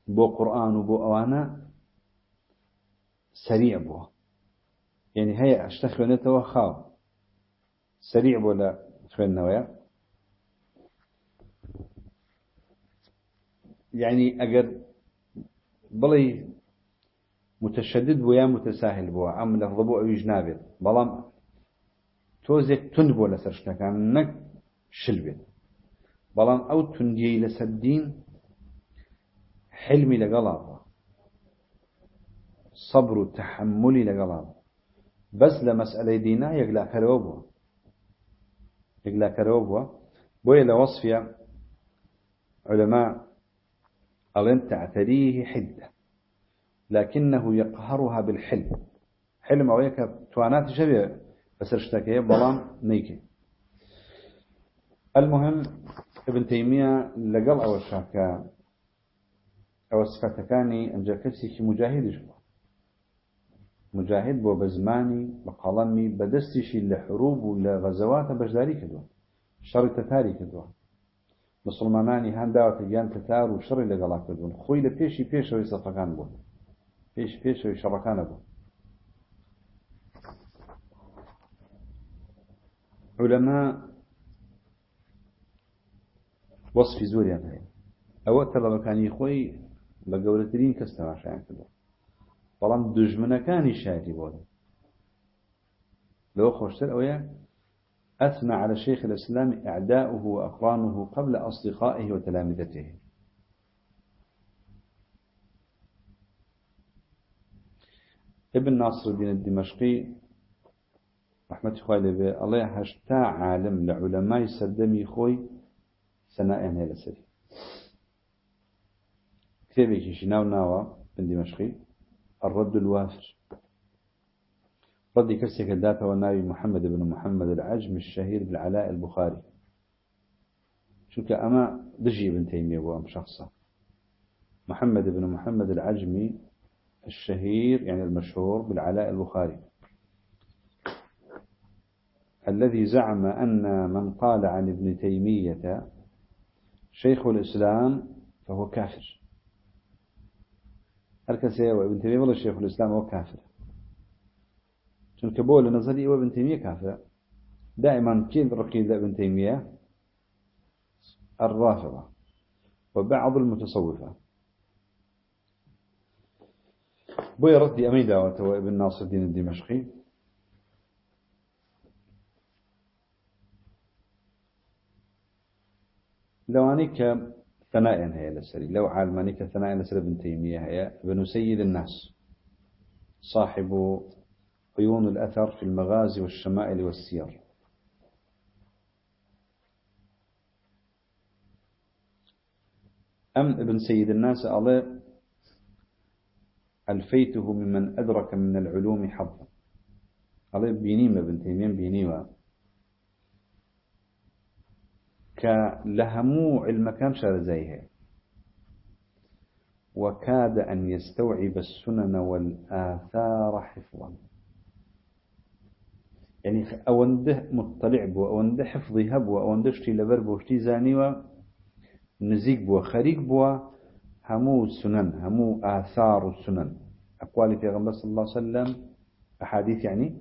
Speaker 1: بو قرآن وبو أوانا سريع بوا يعني هيا اشتخوينتوا خاو سريع بوا لا خوينوي يعني أجر بلي متشدد بو يا متساهل بو ام لفظ بو أو جنابت بلام توزك تند بو لسر شتكان نك شلبت بلام أو تندي لسدين حلمي لقلاب صبر وتحملي لقلاب بس لمسألة دينا يقلا كروبو يقلا كروبو بويا لوصفيا علماء ألن تعتريه حدة. لكنه يقهرها بالحلم. حلم أو يك توانات شبيه بس اشتكي بلان نيكي. المهم ابن تيمية لقل أو الشاكا أو الصفاتكاني أنجا كسي مجاهد بۆ بە زمانی بە قەڵەمی بە دەستیشی لە حروب و لە غەزەواتە بەشداری کردووە شەڕی تەتاری کردووە. مسلمانانی هەنداوەتە گیان تەتار و شەڕی لەگەڵا کردوون. خۆی لە پێشی پێشەوەی سەفەکان بوون. پێش پێشەوەی شەڕەکانە بوون. علەما وەصفی زۆریان هەیە. ئەوە تەڵەبەکانی خۆی بە گەورەترین کەس تەماشایان کردوە بەڵام دژمنەکانی شایەتی بۆ لەوە خۆشتر ئەوەیە أثنى على شيخ الإسلام أعداؤه وأقرانه قبل أصدقائه وتلامذته. ابن ناصر الدين الدمشقي رحمة خوالي به الله هشتا عالم لعلماء سردمي خوي سناء هنا لسري. كتابي شناو ناوى بن دمشقي. الرد الوافر ردي كسك الدافع والنبي محمد بن محمد العجم الشهير بالعلاء البخاري. شو أما دجي بن تيمية وأم شخصة. محمد بن محمد العجمي الشهير يعني المشهور بالعلاء البخاري. الذي زعم أن من قال عن ابن تيمية شيخ الإسلام فهو كافر. هل وابن تيمية والله شيخ الإسلام هو كافر. چونکە بۆ لە نظری ئەوە بن تیمیە کافرە دائما كين رقيد ابن تيمية؟ الرافضة وبعض المتصوفة. بوي ردي أمي دعوة ابن ناصر الدين الدمشقي. لواني ثناء هي لسري لو عالماني كثناء لسر ابن تيمية هي ابن سيد الناس. صاحب عيون الأثر في المغازي والشمائل والسير. أم ابن سيد الناس الله ألفيته ممن أدرك من العلوم حظا. الله بينيمة ابن تيمية بينيمة كلهمو المكان شار زيها. وكاد أن يستوعب السنن والآثار حفظا. يعني أونده مطلع بو أونده حفظي هبو أونده شتي لبر بو شتي زانيوا نزيق بو خريق بو همو سنن همو آثار السنن أقوال في غنبس صلى الله عليه وسلم أحاديث يعني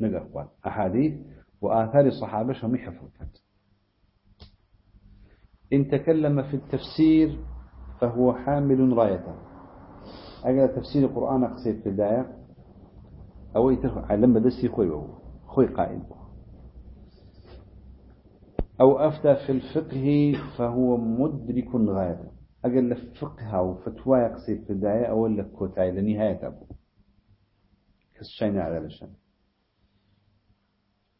Speaker 1: نقى أقوال أحاديث وآثار الصحابة هم حفظت إن تكلم في التفسير فهو حامل رايته. أجل تفسير القرآن أقصد في البداية. أو يتعلم بدسي خوي وهو خوي قائل أو أفتى في الفقه فهو مدرك غاية أقل الفقه أو فتوى يقصد في الداية أو لك كوتاي لنهاية أبو. كالشين على الشان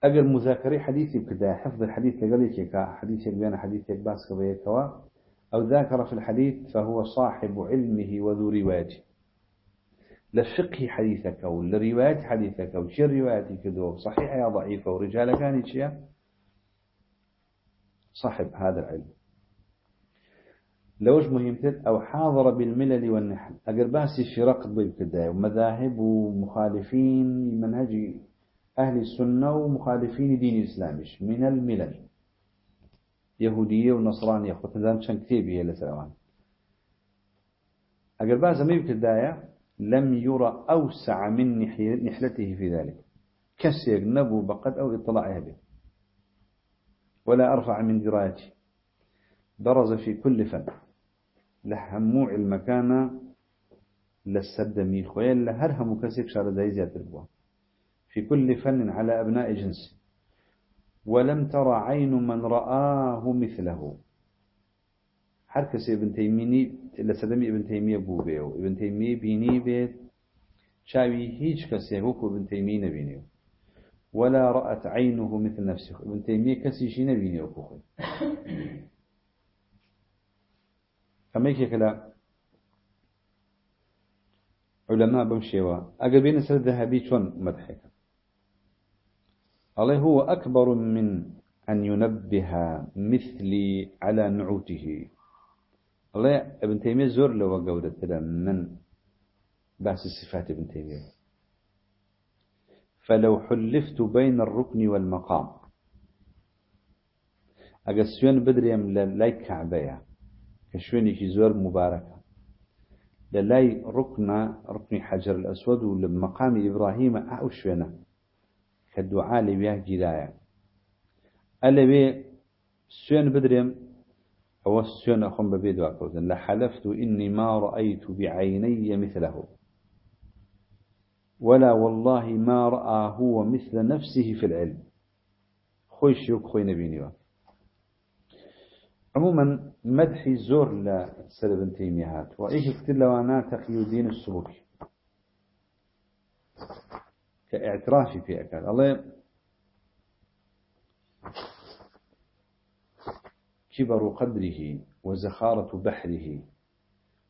Speaker 1: أقل مذاكري حديثي بكدا حفظ الحديث لقليك حديثك بين حديثك باسك بيكوا أو ذاكر في الحديث فهو صاحب علمه وذو روايته لفقه حديثك أو لرواية حديثك أو شي روايتي كذو صحيحة يا ضعيفة ورجال كانت شيء صاحب هذا العلم. لوش مهمتت أو حاضر بالملل والنحل. أقر باسي في رقد بالكداية ومذاهب ومخالفين منهج أهل السنة ومخالفين دين الإسلام من الملل. يهودية ونصرانية. خطنان شان كتيبية لسلوان أقر باسي مي بكداية لم يرى أوسع من نحلته في ذلك. كسر نبو بقد أو اطلاعها به. ولا أرفع من درايته برز في كل فن. لحموع المكان للسد ميخ ويلا هرهم كسر شار دايزيات البوا في كل فن على أبناء جنسه ولم ترى عين من رآه مثله. کسی ابن تیمینی لسدمی ابن تیمیه بو به و. ابن بینی بید شاوی هیچ کسی هوکو ابن تیمیه نبینیو ولا رأت عينه مثل نفسه. ابن تيمية كسي شي نبيني وكوخي فما يكي كلا علماء بمشيوا أقبين سر ذهبي شون مدحك الله هو أكبر من أن ينبه مثلي على نعوته. الله ابن تيمية زور لو قولة من بحث الصفات ابن تيمية. فلو حلفت بين الركن والمقام. أقسيون بدريم لاي كعبية كشويني زور مباركة للاي ركن ركن حجر الأسود ولمقام إبراهيم كالدعاء لبياه جدايا ألا بي سيون بدريم أو سيون أخم ببيد واكوزن لحلفت إني ما رأيت بعيني مثله. ولا والله ما رأى هو مثل نفسه في العلم. خوي شيوك خوي نبيني عموما مدحي زور لسلب تيميهات وإيش كتير لو أنا تقي الدين السبكي كاعترافي في أكاد الله كبر قدره وزخارة بحره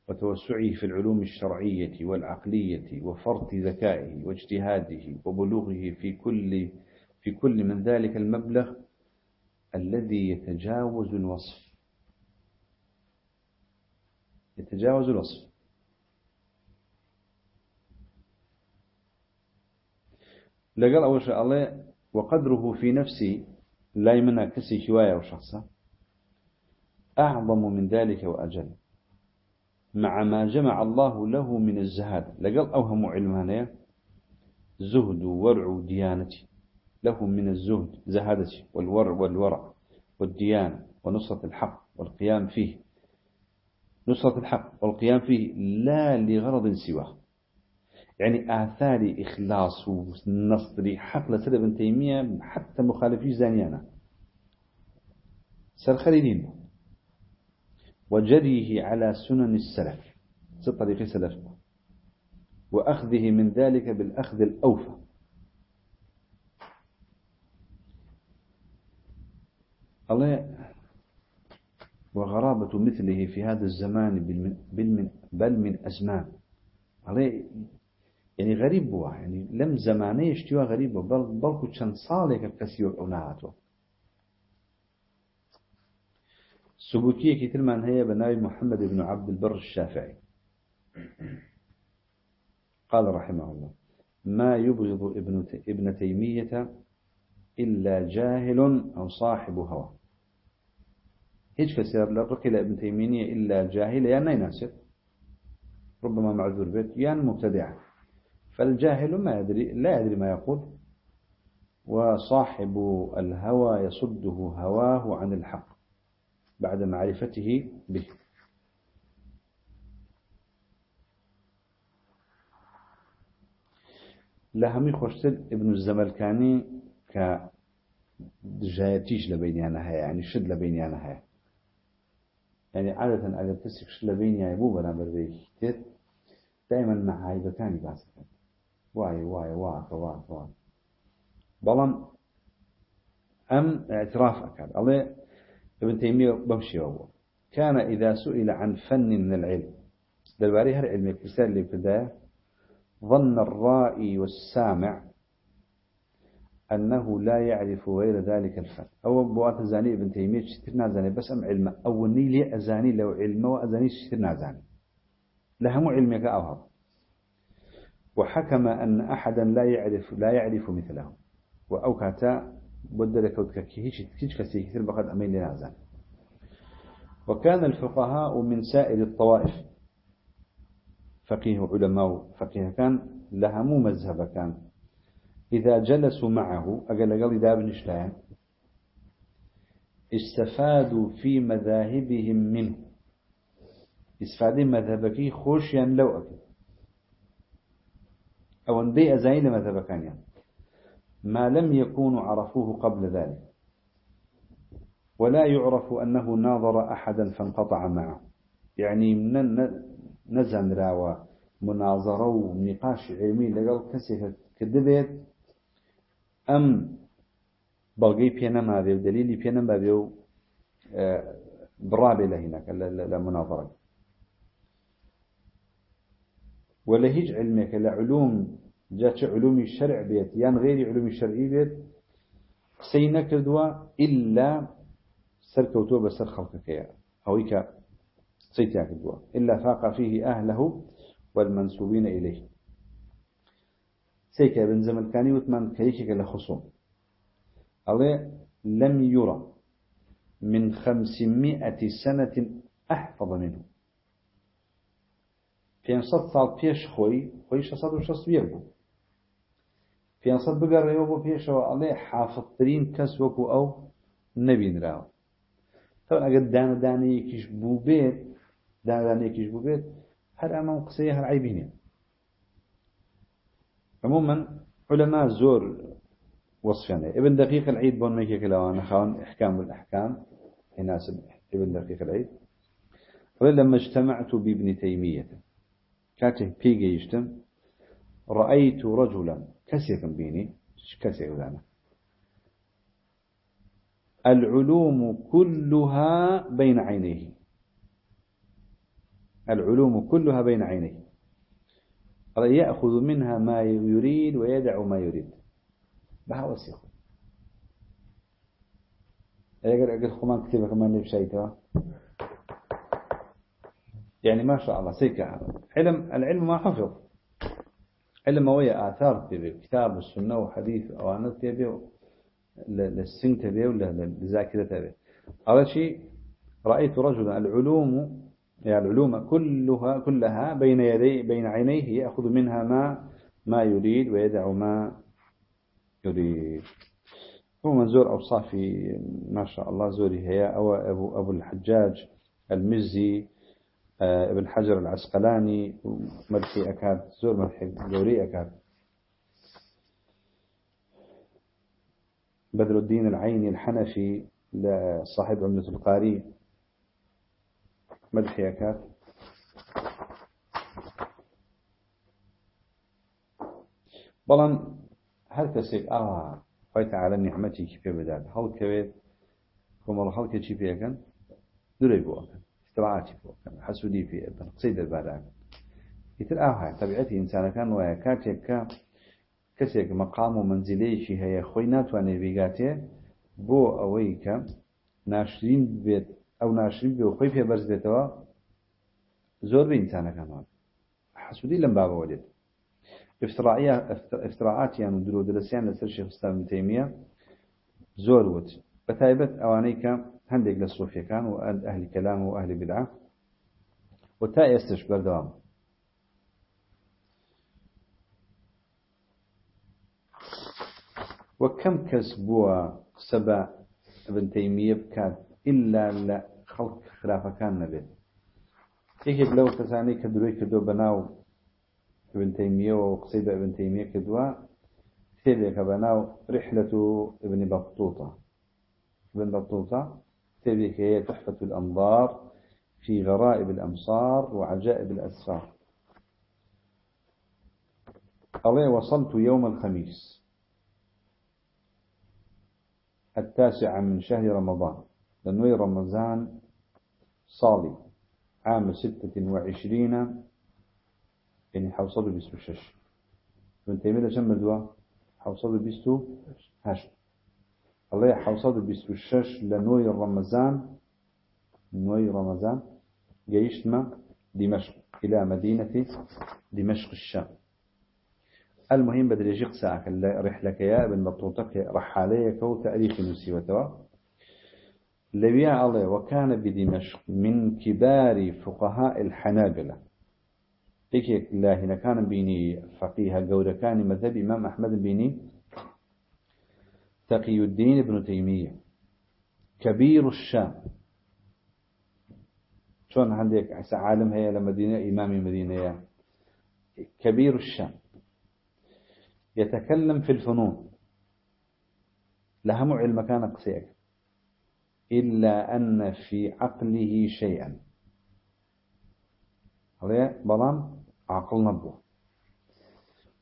Speaker 1: وتوسعه في العلوم الشرعية والعقلية وفرط ذكائه واجتهاده وبلوغه في كل في كل من ذلك المبلغ الذي يتجاوز الوصف. يتجاوز الوصف. لقال أول شيء الله وقدره في نفسي لا يمنع كسي شواية وشخصة. أعظم من ذلك وأجل. مع ما جمع الله له من الزهاد. لقال أوهم علمانية زهد ورع ديانتي. له من الزهد زهادتي والورع والورع والديان ونصرة الحق والقيام فيه. نصرة الحق والقيام فيه لا لغرض سواه. يعني آثار إخلاص ونصر حق لسر ابن تيمية حتى مخالفي زانيانا سر خليلين. وجريه على سنن السلف. طريق سلف وأخذه من ذلك بالأخذ الأوفى. الله وغرابة مثله في هذا الزمان بل من أزمان. عليه يعني غريب بوا يعني لم زمانه يشتوا غريب بل بلكو چند صالك كسيو أو نهاتو سبوكية كتير من هي بناي محمد بن عبد البر الشافعي قال رحمه الله ما يبغض ابن ابن تيمية إلا جاهل أو صاحب هوى. هيج كسر لا ركل ابن تيمية إلا جاهل يعني ناسب ربما معذور بيت يعني مبتدع. فالجاهل ما يدري لا يدري ما يقول. وصاحب الهوى يصده هواه عن الحق بعد معرفته به. لهمي خوشتر ابن الزملكاني ك دجايتيش لبينيانا هيا يعني شد لبينيانا هيا يعني عادة أجر تسك شد لبينيانا بو برامبر بيكتر دائما مع عيبتاني باسكا واي واي واك واك واك بلان أم اعتراف أكاد. الله ابن تيمية بمشي هو. كان إذا سئل عن فن من العلم دلباري هر علم الكسال اللي بداية ظن الرائي والسامع أنه لا يعرف غير ذلك الفن. أو بوات الزاني ابن تيمية شترنا زاني بس أم علم أو نيلي أزاني لو علم وأزاني شترنا زاني لهم علمك أوهب وحكم أن أحدا لا يعرف لا يعرف مثله. وأوكاتا بدل كودك كيش كيش كثير بقد أمين لنازان وكان الفقهاء من سائر الطوائف. فقيه علماء فقيه كان لها مو مذهب كان. إذا جلسوا معه أقل قال داب نشتاين استفادوا في مذاهبهم منه. استفادوا مذهبك خوشيا لو أكل. أو أن أزاين مذهب كان يعني. ما لم يكونوا عرفوه قبل ذلك. ولا يعرف أنه ناظر أحدا فانقطع معه. يعني نزن راوى مناظرة ونقاش علمي لقال كسي كدبت أم بلغي بينا ما بيو دليلي بينا ما بيو برابي لهناك المناظرة ولا هيج علمك لعلوم جات علوم الشرع بيت يعني غير علوم الشرعي بيت سينا كردوا إلا سركوتو بسر خلقك يا. هويك سيتيا كردوا إلا فاق فيه أهله والمنسوبين إليه. سيكا بن زمن كاني وثمان كيكك لخصوم. الله لم يرى من خمسمائة سنة أحفظ منه. 500 ساڵ پێش خوی خۆی 1660 بوو 500 بگره یو بو پیش و علی حافظ ترین کس پێشەوە ئەڵێ حافظترین کەس وەکو ئەو نەبینراوە. تەون ئەگەر دانەدانەیەکیش بوو دان دانەدانەیەکیش بوو بێت هەر ئەمەم قسەیە هەر عیبینێ ئەمە عموما علماء زور وصفانه ابن دقیق العید بون نمێکێکە لەوانە خوان احکام بالأحکام يناسب ابن دقيق العيد ولما اجتمعت بابن تيمية كاته بيجي يجتم رأيت رجلا كسر بيني. كسر ذانا العلوم كلها بين عينيه. العلوم كلها بين عينيه. يأخذ منها ما يريد ويدع ما يريد. بها وسيخ أقول أقول خمان كتيبة كمان نبشيتها يعني ما شاء الله سيكا علم العلم ما حفظ. علم هو آثار تبي كتاب والسنة وحديث أو أنا تبي للسن تبي ولا للذاكرة تبي. أول شيء رأيت رجلا العلوم يعني العلوم كلها كلها بين يدي بين عينيه يأخذ منها ما ما يريد ويدع ما يريد. هو منزور أوصافي ما شاء الله زوري هي أو أبو أبو الحجاج المزي ابن حجر العسقلاني مدحي أكاد زور مدحي جوري أكاد. بدر الدين العيني الحنفي صاحب عملة القاري. مدحي أكاد. بلان هل كسيك آه فايت على نعمتي كيف بداد. هل كويت كم الله دەواتی بۆکەن حەسوودی پێ قسەی دەربارانە ئیتر ئاها تەبیعەتی ئینسانەکان وایە کاتێککە کەسێک مەقام و منزیلەیەکی هەیە خۆی ناتوانێت بیگاتێ بۆ ئەوەی کە ناشرین بێت ئەو ناشرین بێ و خۆی پێبەرز بێتەوە زۆر بە ئینسانەکانەوە حەسوودی لەم بابەوە دێت ئفتراعاتیان و درۆ دەرسیان لەسەر شێخستان تەیمە زۆر وت. بە تایبەت ئەوانەی کە هندق للصوفية كان وأهل كلام وأهل بدعة. وتا يستشبر دوام وكم كسبوا سبع ابن تيمية بكات إلا لخلق خلافة كان نبي إيه لو تساني كدروي كدو بناو ابن تيمية وقصيدة ابن تيمية كدوا كتابك بناو رحلة ابن بطوطة. ابن بطوطة كتابك هي تحفة الأنظار في غرائب الأمصار وعجائب الأسفار. ئەڵێ وصلت يوم الخميس التاسع من شهر رمضان. لە نۆی ڕەمەزانی ساڵی عام ستة وعشرين يعني حوصلوا بيستو شش. ابن تيمية كم مردوا حوصلوا بيستو هشت. الله حوصلوا بيستو شش لنوي رمضان. نوي رمضان. جيشنا دمشق إلى مدينة دمشق الشام. المهم بدل يجيق ساعة رحلة يا ابن بطوطة رحاليك وتأريخ نسي وتوا لبيع الله وكان بدمشق من كبار فقهاء الحنابلة. يكيك الله كان بيني فقيه قولة كان مذهب إمام أحمد بيني تقي الدين ابن تيمية. كبير الشام. شون عندك عالم هي لمدينة إمام المدينة كبير الشام. يتكلم في الفنون. لهم علم كان قصيك إلا أن في عقله شيئا. هذا بلان عقل نبوة.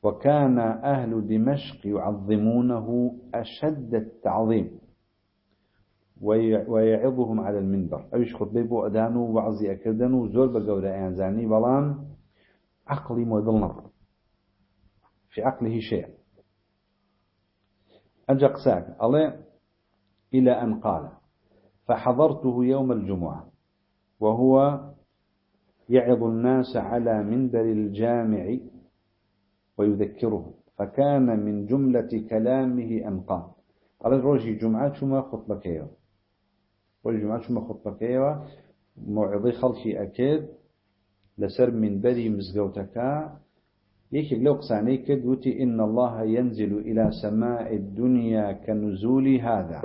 Speaker 1: وكان أهل دمشق يعظمونه أشد التعظيم. ويعظهم على المنبر. أيش خطبة بو أدانو وعظي أكردنو زور بقولة أنزاني بلان عقلي مودلنا في عقله شيء. أجق ساك الله إلى أن قال فحضرته يوم الجمعة وهو يعظ الناس على منبر الجامع ويذكرهم فكان من جملة كلامه أن قال قال روجي جمعة شما خطبة كيو روجي جمعة شما خطبة كيو موعظي خلقي أكيد. لسر من بري مزقوتك يكي لو قساني كدوتي إن الله ينزل إلى سماء الدنيا كنزول هذا.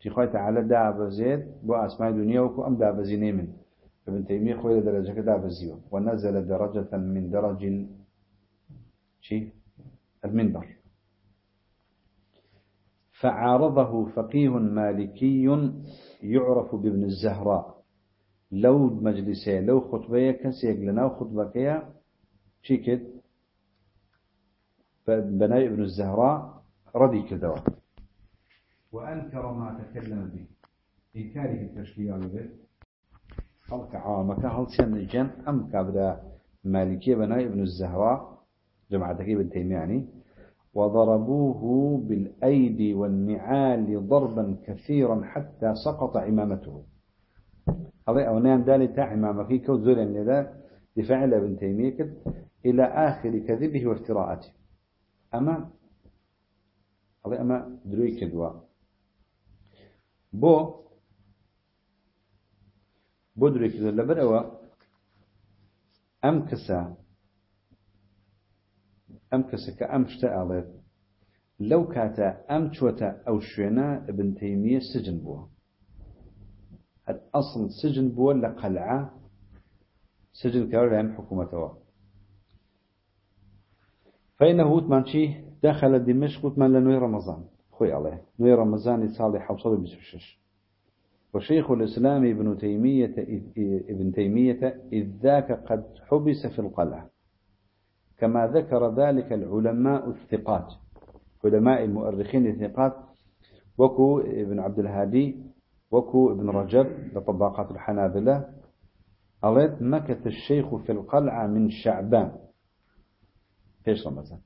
Speaker 1: في خوي تعالى دعب زيد بو أسماء الدنيا وكو أم دعب زيني من. ابن تيمية درجة دعب زيو ونزل درجة من درج شي؟ المنبر. فعارضه فقيه مالكي يعرف بابن الزهراء. لو مجلسه لو خطبه كسيق لنا خطبه كيا شيكت بناء ابن الزهراء ردي كذا وأنكر ما تكلم به. إنكاره التشكيل به خلق عامك هل سنجن أم كابدا مالكية بناء ابن الزهراء؟ جماعة ابن تيمية يعني وضربوه بالأيدي والنعال ضربا كثيرا حتى سقط عمامته. هذا أونان دالي تا عمامك كو زولا لذا دفاع ابن تيمية إلى آخر كذبه وافتراءاته. أما هذا أما دروي كدوا بو بو دروي كدوا لبروا أم كسا أم كسا كأم شتاء لو كاتا أم شوتا أو شونا ابن تيمية سجن بوا الأصل سجن بوا لقلعة سجن كارل عن حكومته فإنه وتمان شي دخل دمشق وتمان لنوي رمضان خوي عليه نوي رمضان يصالي حوصل بسوشش وشيخ الإسلام ابن تيمية ابن تيمية إذ ذاك قد حبس في القلعة. كما ذكر ذلك العلماء الثقات علماء المؤرخين الثقات وكو ابن عبد الهادي وكو ابن رجب لطباقات الحنابلة. قالت مكث الشيخ في القلعة من شعبان. إيش رمضان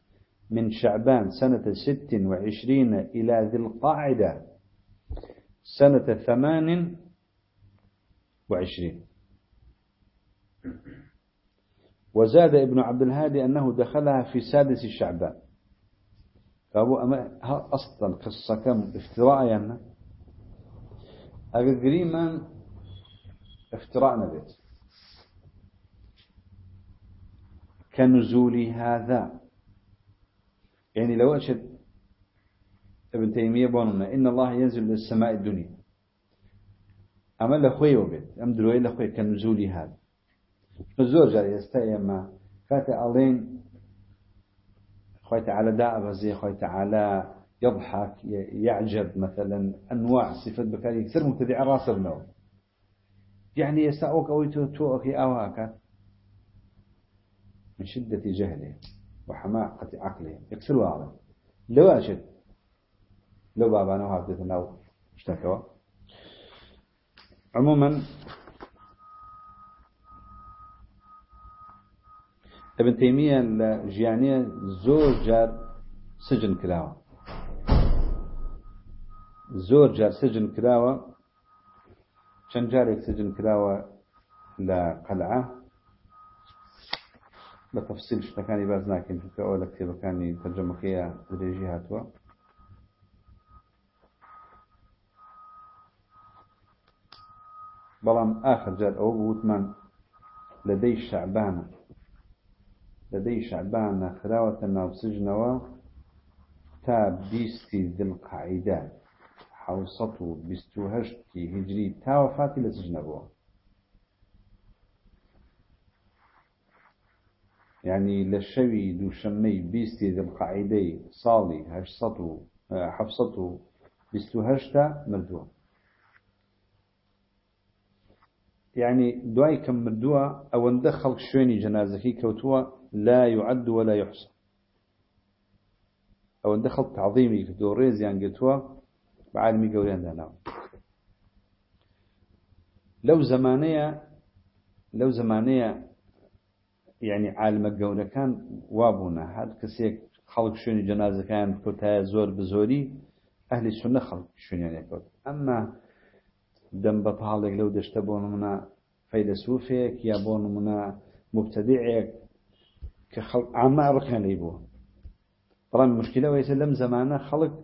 Speaker 1: من شعبان سنة ست وعشرين إلى ذي القاعدة. سنة ثمان وعشرين. وزاد ابن عبد الهادي أنه دخلها في سادس شعبان. فأبو أما أصلا قصة كم افتراء أقل قريما افتراء نبيت. كنزول هذا. يعني لو أشد ابن تيمية بوننا إن الله ينزل للسماء الدنيا. أما لخوي وبيت أم دلوي لخوي كنزول هذا. فزور جاري يستيما فات ألين خوي تعالى داء غزي خوي تعالى يضحك يعجب مثلا أنواع صفة بكاري يكسر مبتدع راس النوم. يعني يسأوك أو يتوك أواك. من شدة جهله وحماقة عقله. يكسروا هذا لو أشد. لو بابا نوها بدتنا اشتكوا. عموما ئەبن تەیمیە لە ژیانە زۆر جار سجن کراوە. زۆر جار سجن کراوە. چەند جارێک سجن کراوە لە قەلعە بە تەفسیل شتەکانی باز ناکەین چونکە ئەوە لە کتێبەکانی تەرجەمەکەیە درێژی هاتووە. بەڵام ئاخر جار ئەوە بوتمان لە دەی شعبانە. لەدەی شعبان نەخراوەتە ناوسژنەوە تا بیستی دمقاعدە حوسەت و بیستهشتی هجری تاوەفاتی لە سژنەبووە ینی لە شەوی دووشەمەی بیستی دمقاعدەی ساڵی حفسەت و بیستهشتا مردووە. یعنی دوای کەم مردووە ئەوەندە خەڵک شوێنی جەنازەکەی کەوتووە لا يعد ولا يحصى. ئەوەن دەخەڵ تعظیمی کە دۆ ڕێزیان گرتووە بەعاالمی گەوریاندا ناو لەو زمانەیە لەو زمانەیە یعنی عالمە گەورەکان وابوونە هەر کەسێک خەڵک شوێنی جەنازەکان کۆتایە زۆر بزۆری ئەهلی سونە خەڵک شوێنیانێکوت ئەمما دەم بە پاڵێک لەو دەشتە بۆ نمونە فەیدەسوفێک یا بۆ نمونە مبتەدیعێک کە ئاما ڕکان لی بوو بەڵام مشکلەوەیتە لەم زمانە خەڵک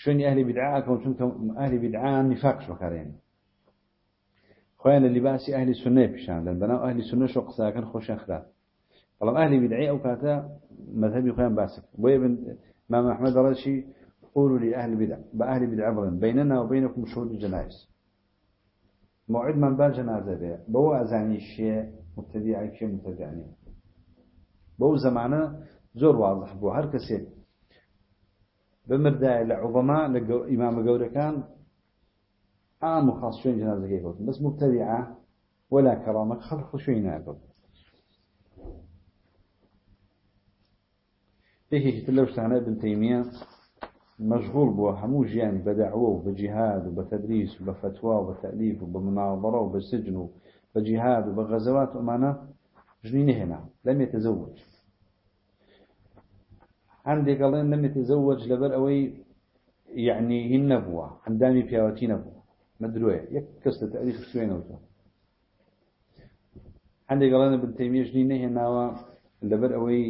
Speaker 1: شوێنی ئەهلی بدعاکەم چونکە ئەهلی بدعان نفاقش بەکارێن خۆیان لە لیباسی ئەهلی سنەی پیشان لەن بەناو ئەهلی سنەش و قساکەن خۆشیان خراپ. بەڵام ئەهلی بدعی ئەو کاتە مذهبی خۆیان باسک بۆیە بن مام أحمد رشي قولوا لأهل بدع. بأهل بدع بلن بيننا وبينكم شهود الجنائز موعد من بال جنازة به بو أزاني الشيء مبتدع الشيء مبتدعني بو زمانه زور واضح بو هر كسي بمرداء لعظماء إمام قولة كان عام وخاص شوين جنازة كيف بس مبتدعة ولا كرامة خلق شوين هذا هيك لو شتانا ابن تيمية مشغول بو همو جيان بدعوة وبجهاد وبتدريس وبفتوى وبتأليف وبمناظرة وبسجن وبجهاد وبغزوات ومانا جنينه هنا لم يتزوج عندێک ئەڵێن لم يتزوج لەبەر ئەوەی یعنی هین نەبووە ئەندامی پیاوەتی نەبوو مدروێ یەک کەسە تاریخ سوێنەوە عندێک ئەڵێنە بنتەیمێژنی نەهێناوە لەبەر ئەوەی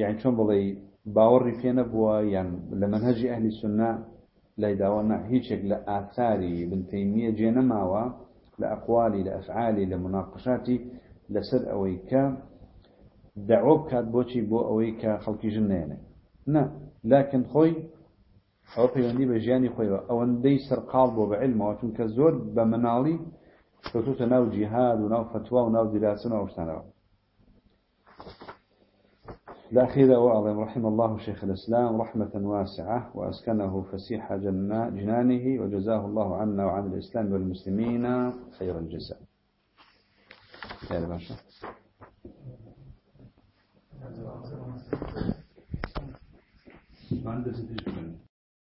Speaker 1: یان چۆن بڵێ باوەڕی پێ نەبووە یان لە منهەجی ئەهلی سنە لای داوەنا هیچێک لە ئاثاری بنتەیمیە جێ نەماوە لە ئەقوالی لە ئەفعالی لە مناقشاتی لەسەر ئەوەی کە دعوە بکات بۆچی بۆ ئەوەی کە خەڵکی ژن نێنێ نه لكن پەیوەندی بە ژیانی خۆیەوە ئەوەندەی سەرقاڵ بۆ بە علمەوە چونکە زۆر بە مناڵی کەوتوتە ناو جیهاد و ناو فتووا و ناو دیراسن و شتانەوە الأخير وأعظم رحم الله شيخ الإسلام رحمة واسعة وأسكنه فسيح جنانه وجزاه الله عنا وعن الإسلام والمسلمين خير الجزاء. يا باشا ما عندك